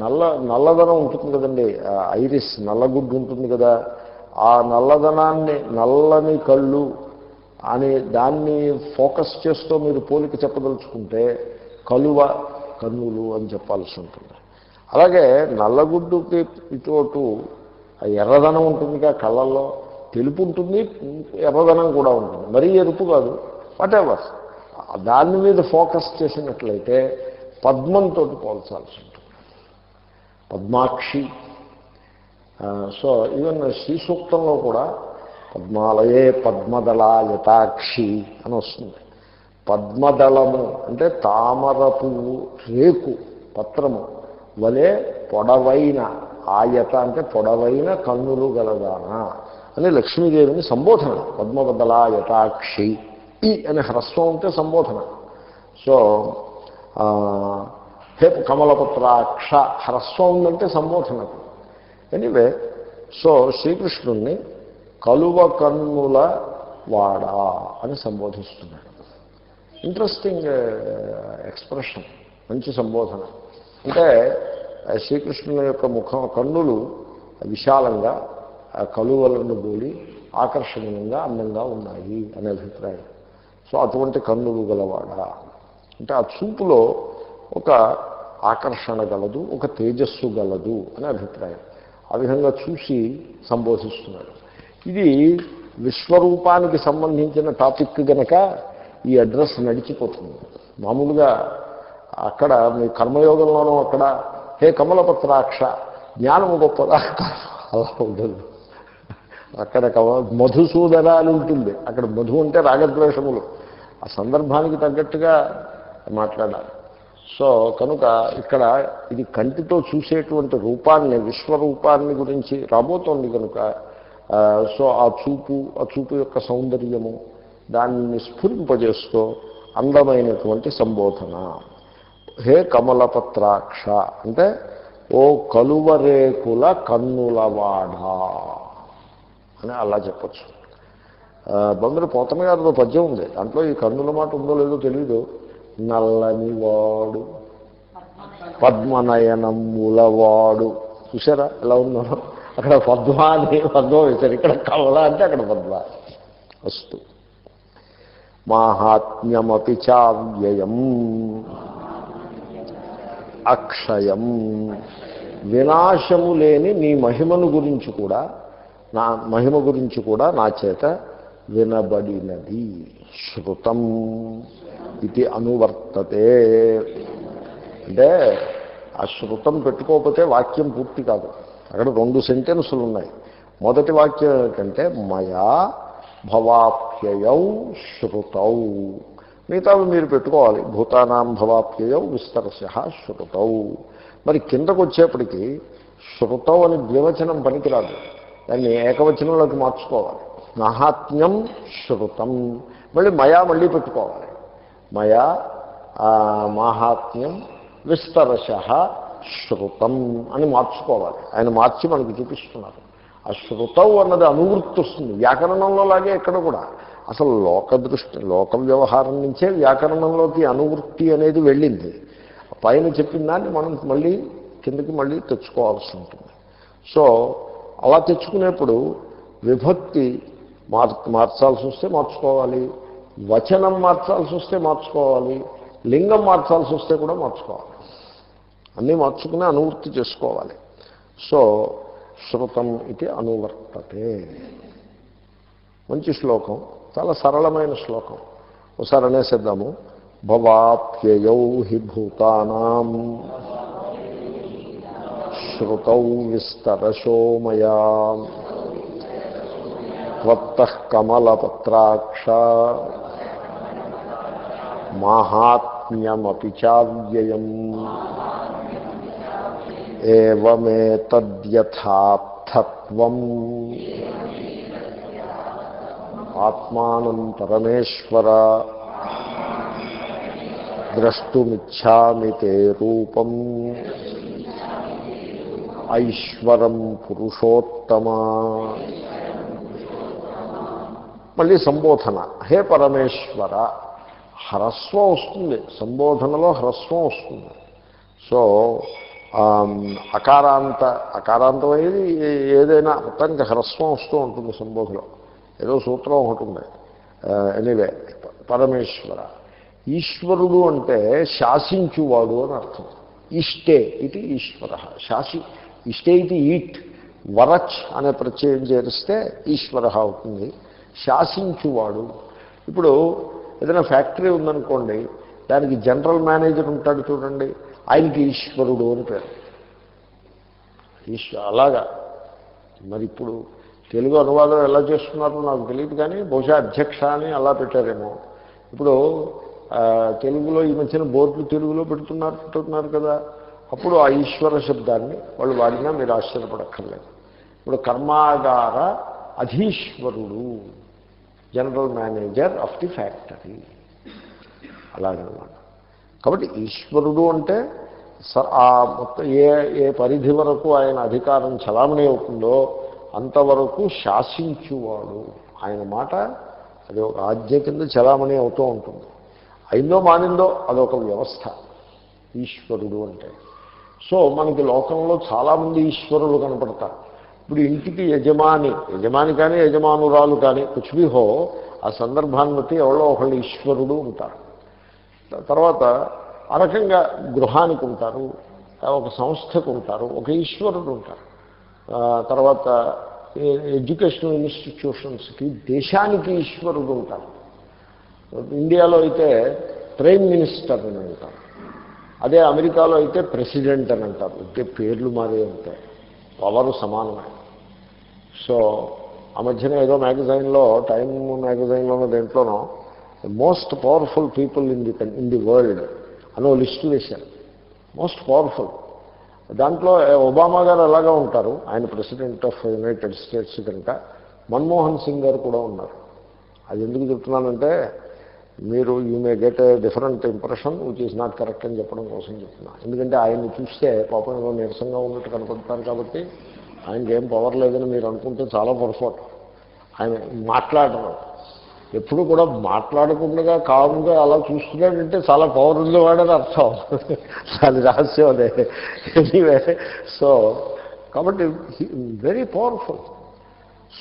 నల్ల నల్లదనం ఉంటుంది కదండి ఐరిస్ నల్లగుడ్డు ఉంటుంది కదా ఆ నల్లదనాన్ని నల్లని కళ్ళు అని దాన్ని ఫోకస్ చేస్తూ మీరు పోలిక చెప్పదలుచుకుంటే కలువ కన్నులు అని చెప్పాల్సి ఉంటుంది. అలాగే నల్లగుడ్డుకి ఇటు ఆ ఎర్రదనం ఉంటుందిగా కళ్ళల్లో తెలుపు ఉంటుంది ఎర్రదనం కూడా ఉంటుంది. మరీ ఎరుపు కాదు వాట్ ఎవర్ దాని మీద ఫోకస్ చేసినట్లయితే పద్మంతో పోల్చాల్సి ఉంటుంది. పద్మాక్షి సో ఈవెన్ శ్రీ సూక్తంలో కూడా పద్మాలయే పద్మదళ యథాక్షి అని వస్తుంది. పద్మదళము అంటే తామర పువ్వు రేకు పత్రము. వలే పొడవైన ఆయత అంటే పొడవైన కన్నులు గలదానా అని లక్ష్మీదేవిని సంబోధన. పద్మబద్దల యథాక్షి ఈ అనే హ్రస్వం ఉంటే సంబోధన. సో హే కమలపత్రాక్ష హ్రస్వం ఉందంటే సంబోధన. ఎనీవే సో శ్రీకృష్ణుణ్ణి కలువ కన్నుల వాడా అని సంబోధిస్తున్నాడు. ఇంట్రెస్టింగ్ ఎక్స్ప్రెషన్ uh, మంచి సంబోధన. అంటే శ్రీకృష్ణుని యొక్క ముఖం కన్నులు విశాలంగా కలువలను బోలి ఆకర్షణీయంగా అందంగా ఉన్నాయి అనే అభిప్రాయం. సో అటువంటి కన్నులు గలవాడా? అంటే ఆ చూపులో ఒక ఆకర్షణ గలదు ఒక తేజస్సు గలదు అనే అభిప్రాయం. ఆ విధంగా చూసి సంబోధిస్తున్నాడు. ఇది విశ్వరూపానికి సంబంధించిన టాపిక్ గనక ఈ అడ్రస్ నడిచిపోతుంది. మామూలుగా అక్కడ మీ కర్మయోగంలోనూ అక్కడ హే కమలపత్రాక్ష జ్ఞానము గొప్పదా? అలా ఉంటుంది. అక్కడ కవ- మధుసూదన అని ఉంటుంది. అక్కడ మధు అంటే రాగద్వేషములు. ఆ సందర్భానికి తగ్గట్టుగా మాట్లాడాలి. సో కనుక ఇక్కడ ఇది కంటితో చూసేటువంటి రూపాన్ని విశ్వరూపాన్ని గురించి రాబోతోంది కనుక సో ఆ చూపు ఆ చూపు యొక్క సౌందర్యము దాన్ని స్ఫురింపజేస్తూ అందమైనటువంటి సంబోధన. హే కమలపత్రాక్ష అంటే ఓ కలువరేకుల కన్నులవాడా అని అలా చెప్పచ్చు. బందరు పోతమ్మ గారితో పద్యం ఉంది. దాంట్లో ఈ కన్నుల మాట ఉందో లేదో తెలియదు నల్లని వాడు పద్మనయనములవాడు చూసారా ఎలా ఉందో? అక్కడ పద్మ అని పద్మ వేశారు. ఇక్కడ కమల అంటే అక్కడ పద్మ. వస్తు. మాహాత్మ్యమపి చావ్యయం. అక్షయం. వినాశము లేని నీ మహిమను గురించి కూడా నా మహిమ గురించి కూడా నా చేత వినబడినది. శృతం ఇది అనువర్తతే. అంటే ఆ శృతం పెట్టుకోకపోతే వాక్యం పూర్తి కాదు. అక్కడ రెండు సెంటెన్సులు ఉన్నాయి. మొదటి వాక్యం ఏంటంటే మయా భవాప్యయౌ శృతౌ. మిగతావి మీరు పెట్టుకోవాలి. భూతానాం భవాప్యయౌ విస్తరశ శృతౌ. మరి కిందకు వచ్చేప్పటికి శృతౌ అని ద్వివచనం పనికిరాదు. దాన్ని ఏకవచనంలోకి మార్చుకోవాలి. మహాత్మ్యం శృతం. మళ్ళీ మయా మళ్ళీ పెట్టుకోవాలి. మయా మాహాత్మ్యం విస్తరశ శృతం అని మార్చుకోవాలి. ఆయన మార్చి మనకు చూపిస్తున్నారు. ఆ శృతవు అన్నది అనువృత్తి వస్తుంది వ్యాకరణంలో లాగే ఇక్కడ కూడా. అసలు లోక దృష్టి లోక వ్యవహారం నుంచే వ్యాకరణంలోకి అనువృత్తి అనేది వెళ్ళింది. పైన చెప్పిన దాన్ని మనం మళ్ళీ కిందకి మళ్ళీ తెచ్చుకోవాల్సి ఉంటుంది. సో అలా తెచ్చుకునేప్పుడు విభక్తి మార్ మార్చాల్సి వస్తే మార్చుకోవాలి. వచనం మార్చాల్సి వస్తే మార్చుకోవాలి. లింగం మార్చాల్సి వస్తే కూడా మార్చుకోవాలి. అన్నీ మార్చుకుని అనువృత్తి చేసుకోవాలి. సో శృతం ఇది అనువర్తతే. మంచి శ్లోకం చాలా సరళమైన శ్లోకం. ఒకసారి అనేసిద్దాము. భవాప్యయౌ హి భూతానాం. శ్రుతౌ విస్తరశో మయా. త్వత్త కమలపత్రాక్ష. మాహాత్మ్యమపి చావ్యయం. ఏవమేతద్యథార్థత్వం. ఆత్మానం పరమేశ్వర ద్రష్టుమిచ్చామి తే రూపం. ఐశ్వరం పురుషోత్తమ. మళ్ళీ సంబోధన. హే పరమేశ్వర హ్రస్వం వస్తుంది. సంబోధనలో హ్రస్వం వస్తుంది. సో అకారాంత అకారాంతం అనేది ఏదైనా మొత్తానికి హ్రస్వం వస్తూ ఉంటుంది సంబోధనలో ఏదో సూత్రం ఒకటి ఉంది. ఎనీవే పరమేశ్వర. ఈశ్వరుడు అంటే శాసించువాడు అని అర్థం. ఇష్టే ఇది ఈశ్వర. శాసి ఇష్టే ఇది ఈట్. వరచ్ అనే ప్రత్యయం చేరిస్తే ఈశ్వర అవుతుంది. శాసించువాడు. ఇప్పుడు ఏదైనా ఫ్యాక్టరీ ఉందనుకోండి దానికి జనరల్ మేనేజర్ ఉంటాడు చూడండి. ఆయనకి ఈశ్వరుడు అని పేరు. ఈశ్వ అలాగా. మరి ఇప్పుడు తెలుగు అనువాదం ఎలా చేస్తున్నారో నాకు తెలియదు కానీ బహుశా అధ్యక్ష అని అలా పెట్టారేమో. ఇప్పుడు తెలుగులో ఈ మధ్యన బోర్డులు తెలుగులో పెడుతున్నారు పెడుతున్నారు కదా. అప్పుడు ఆ ఈశ్వర శబ్దాన్ని వాళ్ళు వాడినా మీరు ఆశ్చర్యపడక్కర్లేదు. ఇప్పుడు కర్మాగార అధీశ్వరుడు general manager of the factory. అలాగనమాట. కాబట్టి ఈశ్వరుడు అంటే స- ఆ మొత్తం ఏ ఏ పరిధి వరకు ఆయన అధికారం చలామణి అవుతుందో అంతవరకు శాసించువాడు. ఆయన మాట అది ఒక ఆజ్ఞ కింద చలామణి అవుతూ ఉంటుంది. అయిందో మానిందో అదొక వ్యవస్థ. ఈశ్వరుడు అంటే. సో మనకి లోకంలో చాలామంది ఈశ్వరులు కనపడతారు. ఇప్పుడు ఇంటికి యజమాని యజమాని కానీ యజమానురాలు కానీ కుచ్బిహో ఆ సందర్భాన్ని బట్టి ఎవరో ఒకళ్ళు ఈశ్వరుడు ఉంటారు. తర్వాత ఆ రకంగా గృహానికి ఉంటారు ఒక సంస్థకు ఉంటారు ఒక ఈశ్వరుడు ఉంటారు. తర్వాత ఎడ్యుకేషనల్ ఇన్స్టిట్యూషన్స్కి దేశానికి ఈశ్వరుడు ఉంటారు. ఇండియాలో అయితే ప్రైమ్ మినిస్టర్ అని అంటారు. అదే అమెరికాలో అయితే ప్రెసిడెంట్ అని అంటారు. ఇంకే పేర్లు మారే ఉంటాయి పవర్ సమానమే. సో ఆ మధ్యన ఏదో మ్యాగజైన్లో టైమ్ మ్యాగజైన్లోనో దేంట్లోనో most powerful people in the in the world అని ఓ లిస్టు వేశారు. Most powerful. దాంట్లో ఒబామా గారు ఎలాగా ఉంటారు. ఆయన ప్రెసిడెంట్ ఆఫ్ యునైటెడ్ స్టేట్స్ కనుక. మన్మోహన్ సింగ్ గారు కూడా ఉన్నారు. అది ఎందుకు చెప్తున్నానంటే మీరు you may get a different impression which is not correct అని చెప్పడం కోసం చెప్తున్నా. ఎందుకంటే ఆయన్ని చూస్తే పాపం ఏదో నీరసంగా ఉన్నట్టు కనపడతారు కాబట్టి ఆయనకి ఏం పవర్ లేదని మీరు అనుకుంటే చాలా పొరపాటు ఆయన మాట్లాడరు. ఎప్పుడు కూడా మాట్లాడకుండా కాముగా అలా చూస్తున్నాడంటే చాలా పవర్ ఉండేవాడని అర్థం. అది రహస్యం అదే. ఎనీవే సో కాబట్టి వెరీ పవర్ఫుల్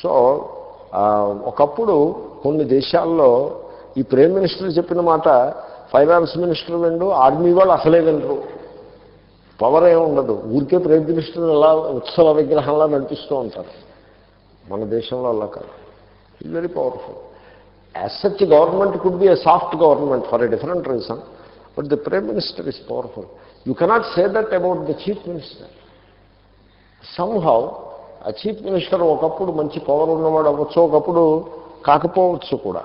సో ఒకప్పుడు కొన్ని దేశాల్లో ఈ ప్రైమ్ మినిస్టర్ చెప్పిన మాట ఫైనాన్స్ మినిస్టర్ విండు ఆర్మీ వాళ్ళు అసలే వినరు పవర్ ఏమి ఉండదు. ఊరికే ప్రైమ్ మినిస్టర్ ఎలా ఉత్సవ విగ్రహంలా నడిపిస్తూ ఉంటారు. మన దేశంలో అలా కాదు. ఇది very powerful as such government could be a soft government for a different reason but the prime minister is powerful you cannot say that about the chief minister somehow ఆ చీఫ్ మినిస్టర్ ఒకప్పుడు మంచి పవర్ ఉన్నవాడు అవ్వచ్చు ఒకప్పుడు కాకపోవచ్చు కూడా.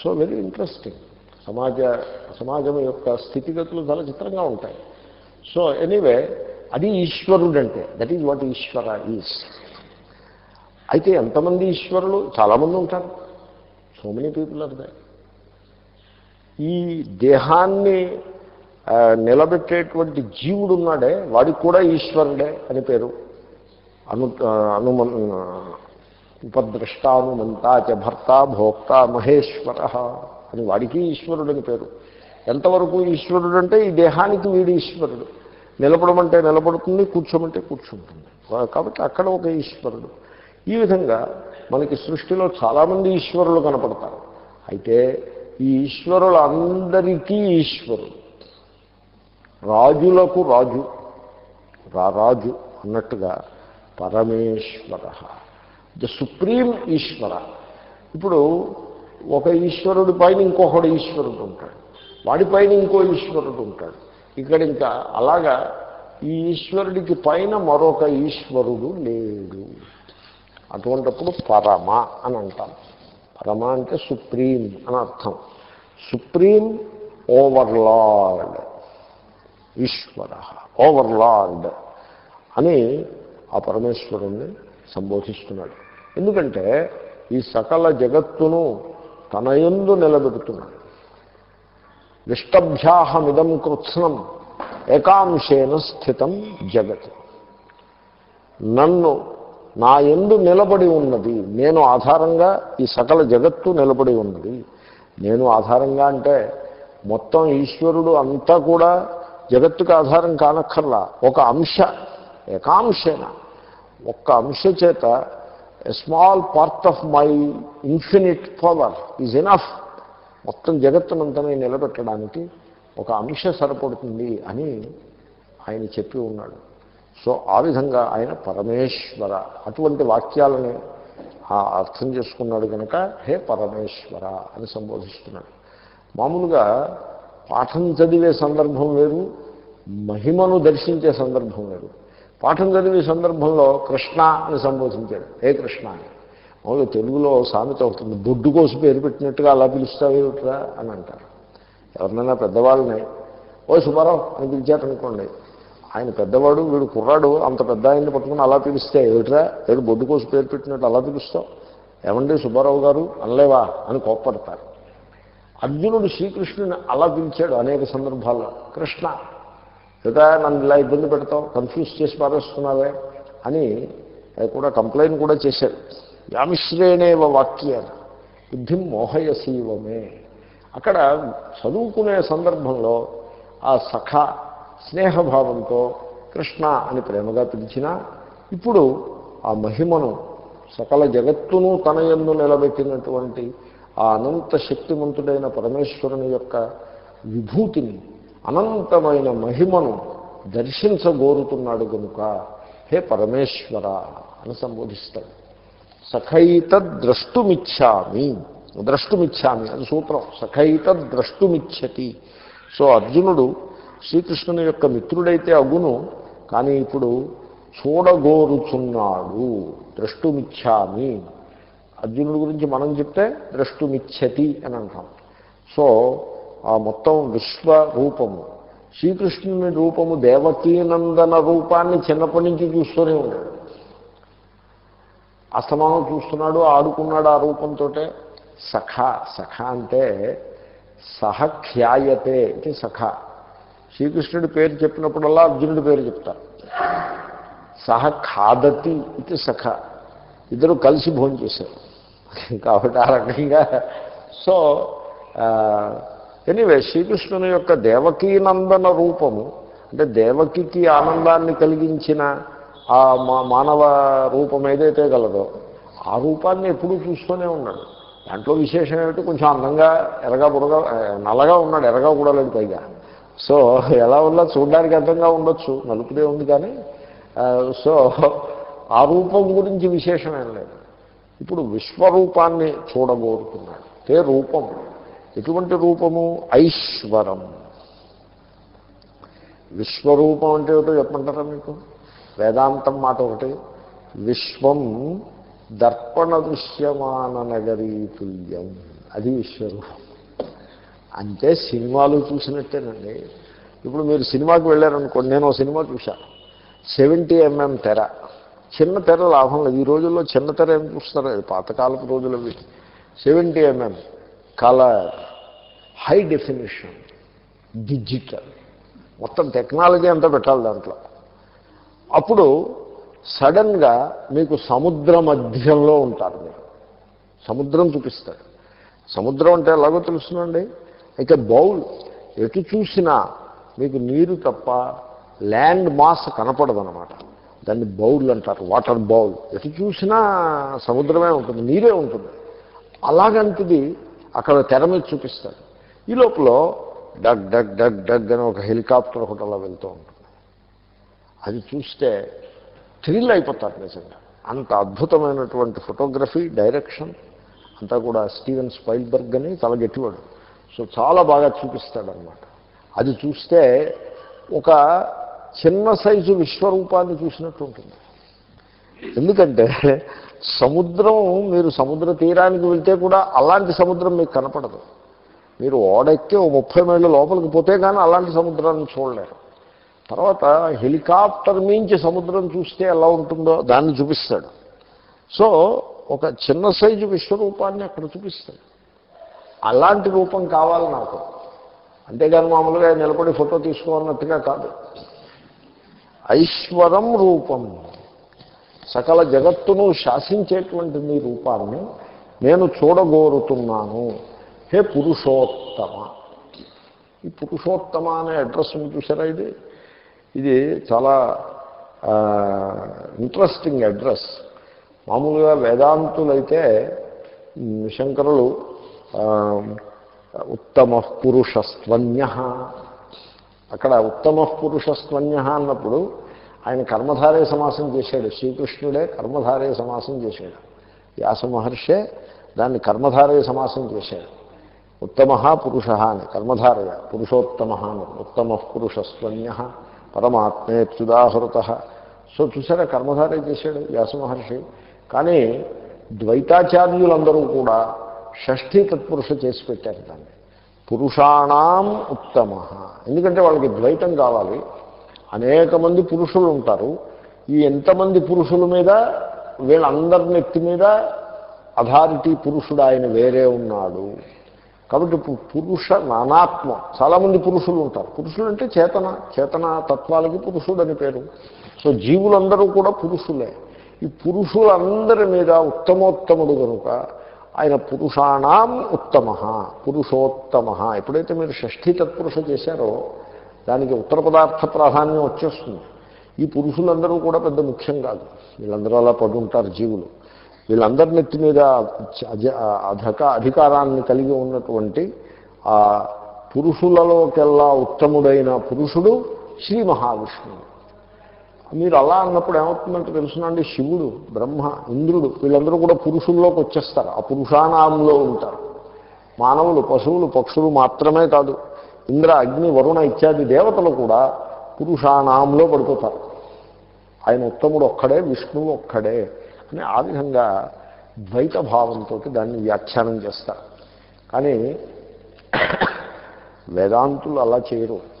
సో వెరీ ఇంట్రెస్టింగ్ సమాజ సమాజం యొక్క స్థితిగతులు చాలా చిత్రంగా ఉంటాయి. సో ఎనీవే అది ఈశ్వరుడు అంటే that is what Eshwara is అయితే ఎంతమంది ఈశ్వరులు? చాలామంది ఉంటారు. So many people are they ఈ దేహాన్ని నిలబెట్టేటువంటి జీవుడు ఉన్నాడే వాడికి కూడా ఈశ్వరుడే అని పేరు. అను అనుమన్ ఉపద్రష్టానుమంతా చ భర్త భోక్త మహేశ్వర అని వాడికి ఈశ్వరుడని పేరు. ఎంతవరకు ఈశ్వరుడు అంటే ఈ దేహానికి వీడి ఈశ్వరుడు. నిలబడమంటే నిలబడుతుంది కూర్చోమంటే కూర్చుంటుంది. కాబట్టి అక్కడ ఒక ఈశ్వరుడు. ఈ విధంగా మనకి సృష్టిలో చాలామంది ఈశ్వరులు కనపడతారు. అయితే ఈ ఈశ్వరులు అందరికీ ఈశ్వరుడు. రాజులకు రాజు రారాజు అన్నట్టుగా పరమేశ్వర. ద సుప్రీం ఈశ్వర. ఇప్పుడు ఒక ఈశ్వరుడి పైన ఇంకొకడు ఈశ్వరుడు ఉంటాడు. వాడిపైన ఇంకో ఈశ్వరుడు ఉంటాడు. ఇక్కడ ఇంకా అలాగా ఈ ఈశ్వరుడికి పైన మరొక ఈశ్వరుడు లేడు. అటువంటప్పుడు పరమ అని అంటాం. పరమ అంటే సుప్రీం అని అర్థం. సుప్రీం ఓవర్లార్డ్ ఈశ్వర ఓవర్లార్డ్ అని ఆ పరమేశ్వరుణ్ణి సంబోధిస్తున్నాడు. ఎందుకంటే ఈ సకల జగత్తును తన యందు నిలబెడుతున్నాడు. విష్టభ్యాహమిదం కృత్స్నం ఏకాంశేన స్థితం జగత్. నన్ను నా ఎందు నిలబడి ఉన్నది. నేను ఆధారంగా ఈ సకల జగత్తు నిలబడి ఉన్నది. నేను ఆధారంగా అంటే మొత్తం ఈశ్వరుడు అంతా కూడా జగత్తుకు ఆధారం కానక్కర్లా. ఒక అంశ ఏకాంశేన. ఒక్క అంశ చేత a small part of my infinite power is enough మొత్తం జగత్తునంతనే నిలబెట్టడానికి ఒక అంశ సరిపడుతుంది అని ఆయన చెప్పి ఉన్నాడు. సో ఆ విధంగా ఆయన పరమేశ్వర అటువంటి వాక్యాలని ఆ అర్థం చేసుకున్నాడు కనుక హే పరమేశ్వర అని సంబోధిస్తున్నాడు. మామూలుగా పాఠం చదివే సందర్భం వేరు మహిమను దర్శించే సందర్భం వేరు. పాఠం చదివే సందర్భంలో కృష్ణ అని సంబోధించాడు. హే కృష్ణ అని. మామూలుగా తెలుగులో సామెత అవుతుంది బొడ్డు కోసి పేరు పెట్టినట్టుగా అలా పిలుస్తావేమిట్రా అని అంటారు. ఎవరినైనా పెద్దవాళ్ళని ఓ సుబ్బారావు అని పిలిచారనుకోండి ఆయన పెద్దవాడు వీడు కుర్రాడు అంత పెద్ద ఆయన్ని పట్టుకుని అలా పిలిస్తే ఏమిట్రా? ఏడు బొడ్డు కోసి పేరు పెట్టినట్టు అలా పిలుస్తావు? ఏమండి సుబ్బారావు గారు? అనలేవా? అని కోప్పడతారు. అర్జునుడు శ్రీకృష్ణుని అలా పిలిచాడు అనేక సందర్భాల్లో. కృష్ణ కదా నన్ను ఇలా ఇబ్బంది పెడతావు? కన్ఫ్యూజ్ చేసి పారేస్తున్నావే అని అది కూడా కంప్లైంట్ కూడా చేశాడు. యామిశ్రేణేవ వాక్యాలు బుద్ధిం మోహయసీవమే. అక్కడ చదువుకునే సందర్భంలో ఆ సఖ స్నేహభావంతో కృష్ణ అని ప్రేమగా పిలిచినా ఇప్పుడు ఆ మహిమను సకల జగత్తును తన యందు నిలబెట్టినటువంటి ఆ అనంత శక్తిమంతుడైన పరమేశ్వరుని యొక్క విభూతిని అనంతమైన మహిమను దర్శించగోరుతున్నాడు కనుక హే పరమేశ్వర అని సంబోధిస్తాడు. సఖైత ద్రష్టుమిచ్చామి ద్రష్టుమిచ్చామి అది సూత్రం. సఖైత ద్రష్టుమిచ్చతి సో అర్జునుడు శ్రీకృష్ణుని యొక్క మిత్రుడైతే అగును కానీ ఇప్పుడు చూడగోరుచున్నాడు ద్రష్టుమిచ్చామి. అర్జునుడి గురించి మనం చెప్తే ద్రష్టుమిచ్చతి అని అంటాం. సో ఆ మొత్తం విశ్వ రూపము శ్రీకృష్ణుని రూపము దేవకీనందన రూపాన్ని చిన్నప్పటి నుంచి చూస్తూనే ఉన్నాడు. అస్తమానం చూస్తున్నాడు ఆడుకున్నాడు ఆ రూపంతో సఖ సఖ అంటే సహ ఖ్యాయతే ఇది సఖ. శ్రీకృష్ణుడి పేరు చెప్పినప్పుడల్లా అర్జునుడి పేరు చెప్తారు. సహ ఖాదతి ఇది సఖ. ఇద్దరు కలిసి భోజనం చేశారు. కాబట్టి ఆ రకంగా. సో ఎనీవే శ్రీకృష్ణుని యొక్క దేవకీనందన రూపము అంటే దేవకికి ఆనందాన్ని కలిగించిన ఆ మానవ రూపం ఏదైతే గలదో ఆ రూపాన్ని ఎప్పుడూ చూస్తూనే ఉన్నాడు. దాంట్లో విశేషం ఏమిటి? కొంచెం అందంగా ఎరగా బురగా నల్లగా ఉన్నాడు. ఎరగా కూడా లేదు పైగా. సో ఎలా ఉన్నా చూడడానికి అర్థంగా ఉండొచ్చు. నలుపుదే ఉంది కానీ సో ఆ రూపం గురించి విశేషమేం లేదు. ఇప్పుడు విశ్వరూపాన్ని చూడబోతున్నాడు. తే రూపం. ఎటువంటి రూపము? ఐశ్వరం. విశ్వరూపం అంటే ఏమిటో చెప్పమంటారా మీకు? వేదాంతం మాట ఒకటి. విశ్వం దర్పణ దృశ్యమాన నగరీతుల్యం అది విశ్వరూపం. అంటే సినిమాలు చూసినట్టేనండి. ఇప్పుడు మీరు సినిమాకి వెళ్ళారనుకోండి నేను ఓ సినిమా చూశాను సెవెంటీ ఎంఎం తెర. చిన్న తెర లాభం లేదు. ఈ రోజుల్లో చిన్న తెర ఏం చూస్తారు అది పాతకాలపు రోజులవి seventy MM. Colour. High definition. Digital. మొత్తం టెక్నాలజీ అంతా పెట్టాలి దాంట్లో. అప్పుడు సడన్గా మీకు సముద్ర మధ్యంలో ఉంటారు మీరు. సముద్రం చూపిస్తాడు సముద్రం అంటే ఎలాగో తెలుస్తుందండి? అయితే బౌల్ ఎటు చూసినా మీకు నీరు తప్ప ల్యాండ్ మాస్ కనపడదనమాట దాన్ని బౌల్ అంటారు వాటర్ బౌల్. ఎటు చూసినా సముద్రమే ఉంటుంది నీరే ఉంటుంది. అలాగంటిది అక్కడ తెర మీద చూపిస్తారు. ఈ లోపల డగ్ డగ్ డగ్ డగ్ అని ఒక హెలికాప్టర్ ఒకటి అలా వెళ్తూ ఉంటుంది. అది చూస్తే థ్రిల్ అయిపోతారు నిజంగా. అంత అద్భుతమైనటువంటి ఫోటోగ్రఫీ డైరెక్షన్ అంతా కూడా స్టీవెన్ స్పైల్బర్గ్ అని చాలా గట్టివాడు సో చాలా బాగా చూపిస్తాడనమాట అది చూస్తే ఒక చిన్న సైజు విశ్వరూపాన్ని చూసినట్టు ఉంటుంది. ఎందుకంటే సముద్రం మీరు సముద్ర తీరానికి వెళ్తే కూడా అలాంటి సముద్రం మీకు కనపడదు. మీరు ఓడెక్కి ఓ ముప్పై మైళ్ళ లోపలికి పోతే కానీ అలాంటి సముద్రాన్ని చూడలేరు. తర్వాత హెలికాప్టర్ మించి సముద్రం చూస్తే ఎలా ఉంటుందో దాన్ని చూపిస్తాడు. సో ఒక చిన్న సైజు విశ్వరూపాన్ని అక్కడ చూపిస్తాడు. అలాంటి రూపం కావాలి నాకు. అంతేగాని మామూలుగా నిలబడి ఫోటో తీసుకోవాలన్నట్టుగా కాదు. ఐశ్వరం రూపం. సకల జగత్తును శాసించేటువంటి మీ రూపాన్ని నేను చూడగోరుతున్నాను. హే పురుషోత్తమ. ఈ పురుషోత్తమ అనే అడ్రస్ చూసారా ఇది? ఇది చాలా ఇంట్రెస్టింగ్ అడ్రస్. మామూలుగా వేదాంతులైతే శంకరులు ఉత్తమ పురుషస్త్వన్య అక్కడ ఉత్తమ పురుషస్త్వన్య అన్నప్పుడు ఆయన కర్మధారే సమాసం చేశాడు. శ్రీకృష్ణుడే కర్మధారే సమాసం చేశాడు. వ్యాస మహర్షే దాన్ని కర్మధారే సమాసం చేశాడు. ఉత్తమ పురుష అని కర్మధారయ పురుషోత్తమ అని ఉత్తమ పురుషస్వన్య పరమాత్మేత్యుదాహృత సో చూసారా కర్మధారే చేశాడు వ్యాస మహర్షి కానీ ద్వైతాచార్యులందరూ కూడా షష్ఠీ తత్పురుష చేసి పెట్టారు దాన్ని. పురుషాణం ఉత్తమ. ఎందుకంటే వాళ్ళకి ద్వైతం కావాలి. అనేక మంది పురుషులు ఉంటారు. ఈ ఎంతమంది పురుషుల మీద వీళ్ళందరి నెత్తి మీద అథారిటీ పురుషుడు ఆయన వేరే ఉన్నాడు. కాబట్టి పు- పురుష నానాత్మ. చాలామంది పురుషులు ఉంటారు. పురుషులు అంటే చేతన చేతన తత్వాలకి పురుషుడు అని పేరు. సో జీవులందరూ కూడా పురుషులే. ఈ పురుషులందరి మీద ఉత్తమోత్తముడు కనుక ఆయన పురుషాణం ఉత్తమ పురుషోత్తమ. ఎప్పుడైతే మీరు షష్ఠీ తత్పురుష చేశారో దానికి ఉత్తర పదార్థ ప్రాధాన్యం వచ్చేస్తుంది. ఈ పురుషులందరూ కూడా పెద్ద ముఖ్యం కాదు. వీళ్ళందరూ అలా పడుంటారు జీవులు. వీళ్ళందరి నెత్తి మీద అజ- అధక అధికారాన్ని కలిగి ఉన్నటువంటి ఆ పురుషులలోకెల్లా ఉత్తముడైన పురుషుడు శ్రీ మహావిష్ణువు. మీరు అలా అన్నప్పుడు ఏమవుతుందంటే తెలుసునండి శివుడు బ్రహ్మ ఇంద్రుడు వీళ్ళందరూ కూడా పురుషుల్లోకి వచ్చేస్తారు. ఆ పురుషానాంలో ఉంటారు. మానవులు పశువులు పక్షులు మాత్రమే కాదు ఇంద్ర అగ్ని వరుణ ఇత్యాది దేవతలు కూడా పురుషానాంలో పడిపోతారు. ఆయన ఉత్తముడు ఒక్కడే విష్ణువు ఒక్కడే అని ఆ విధంగా ద్వైత భావంతో దాన్ని వ్యాఖ్యానం చేస్తారు. కానీ వేదాంతులు అలా చేయరు.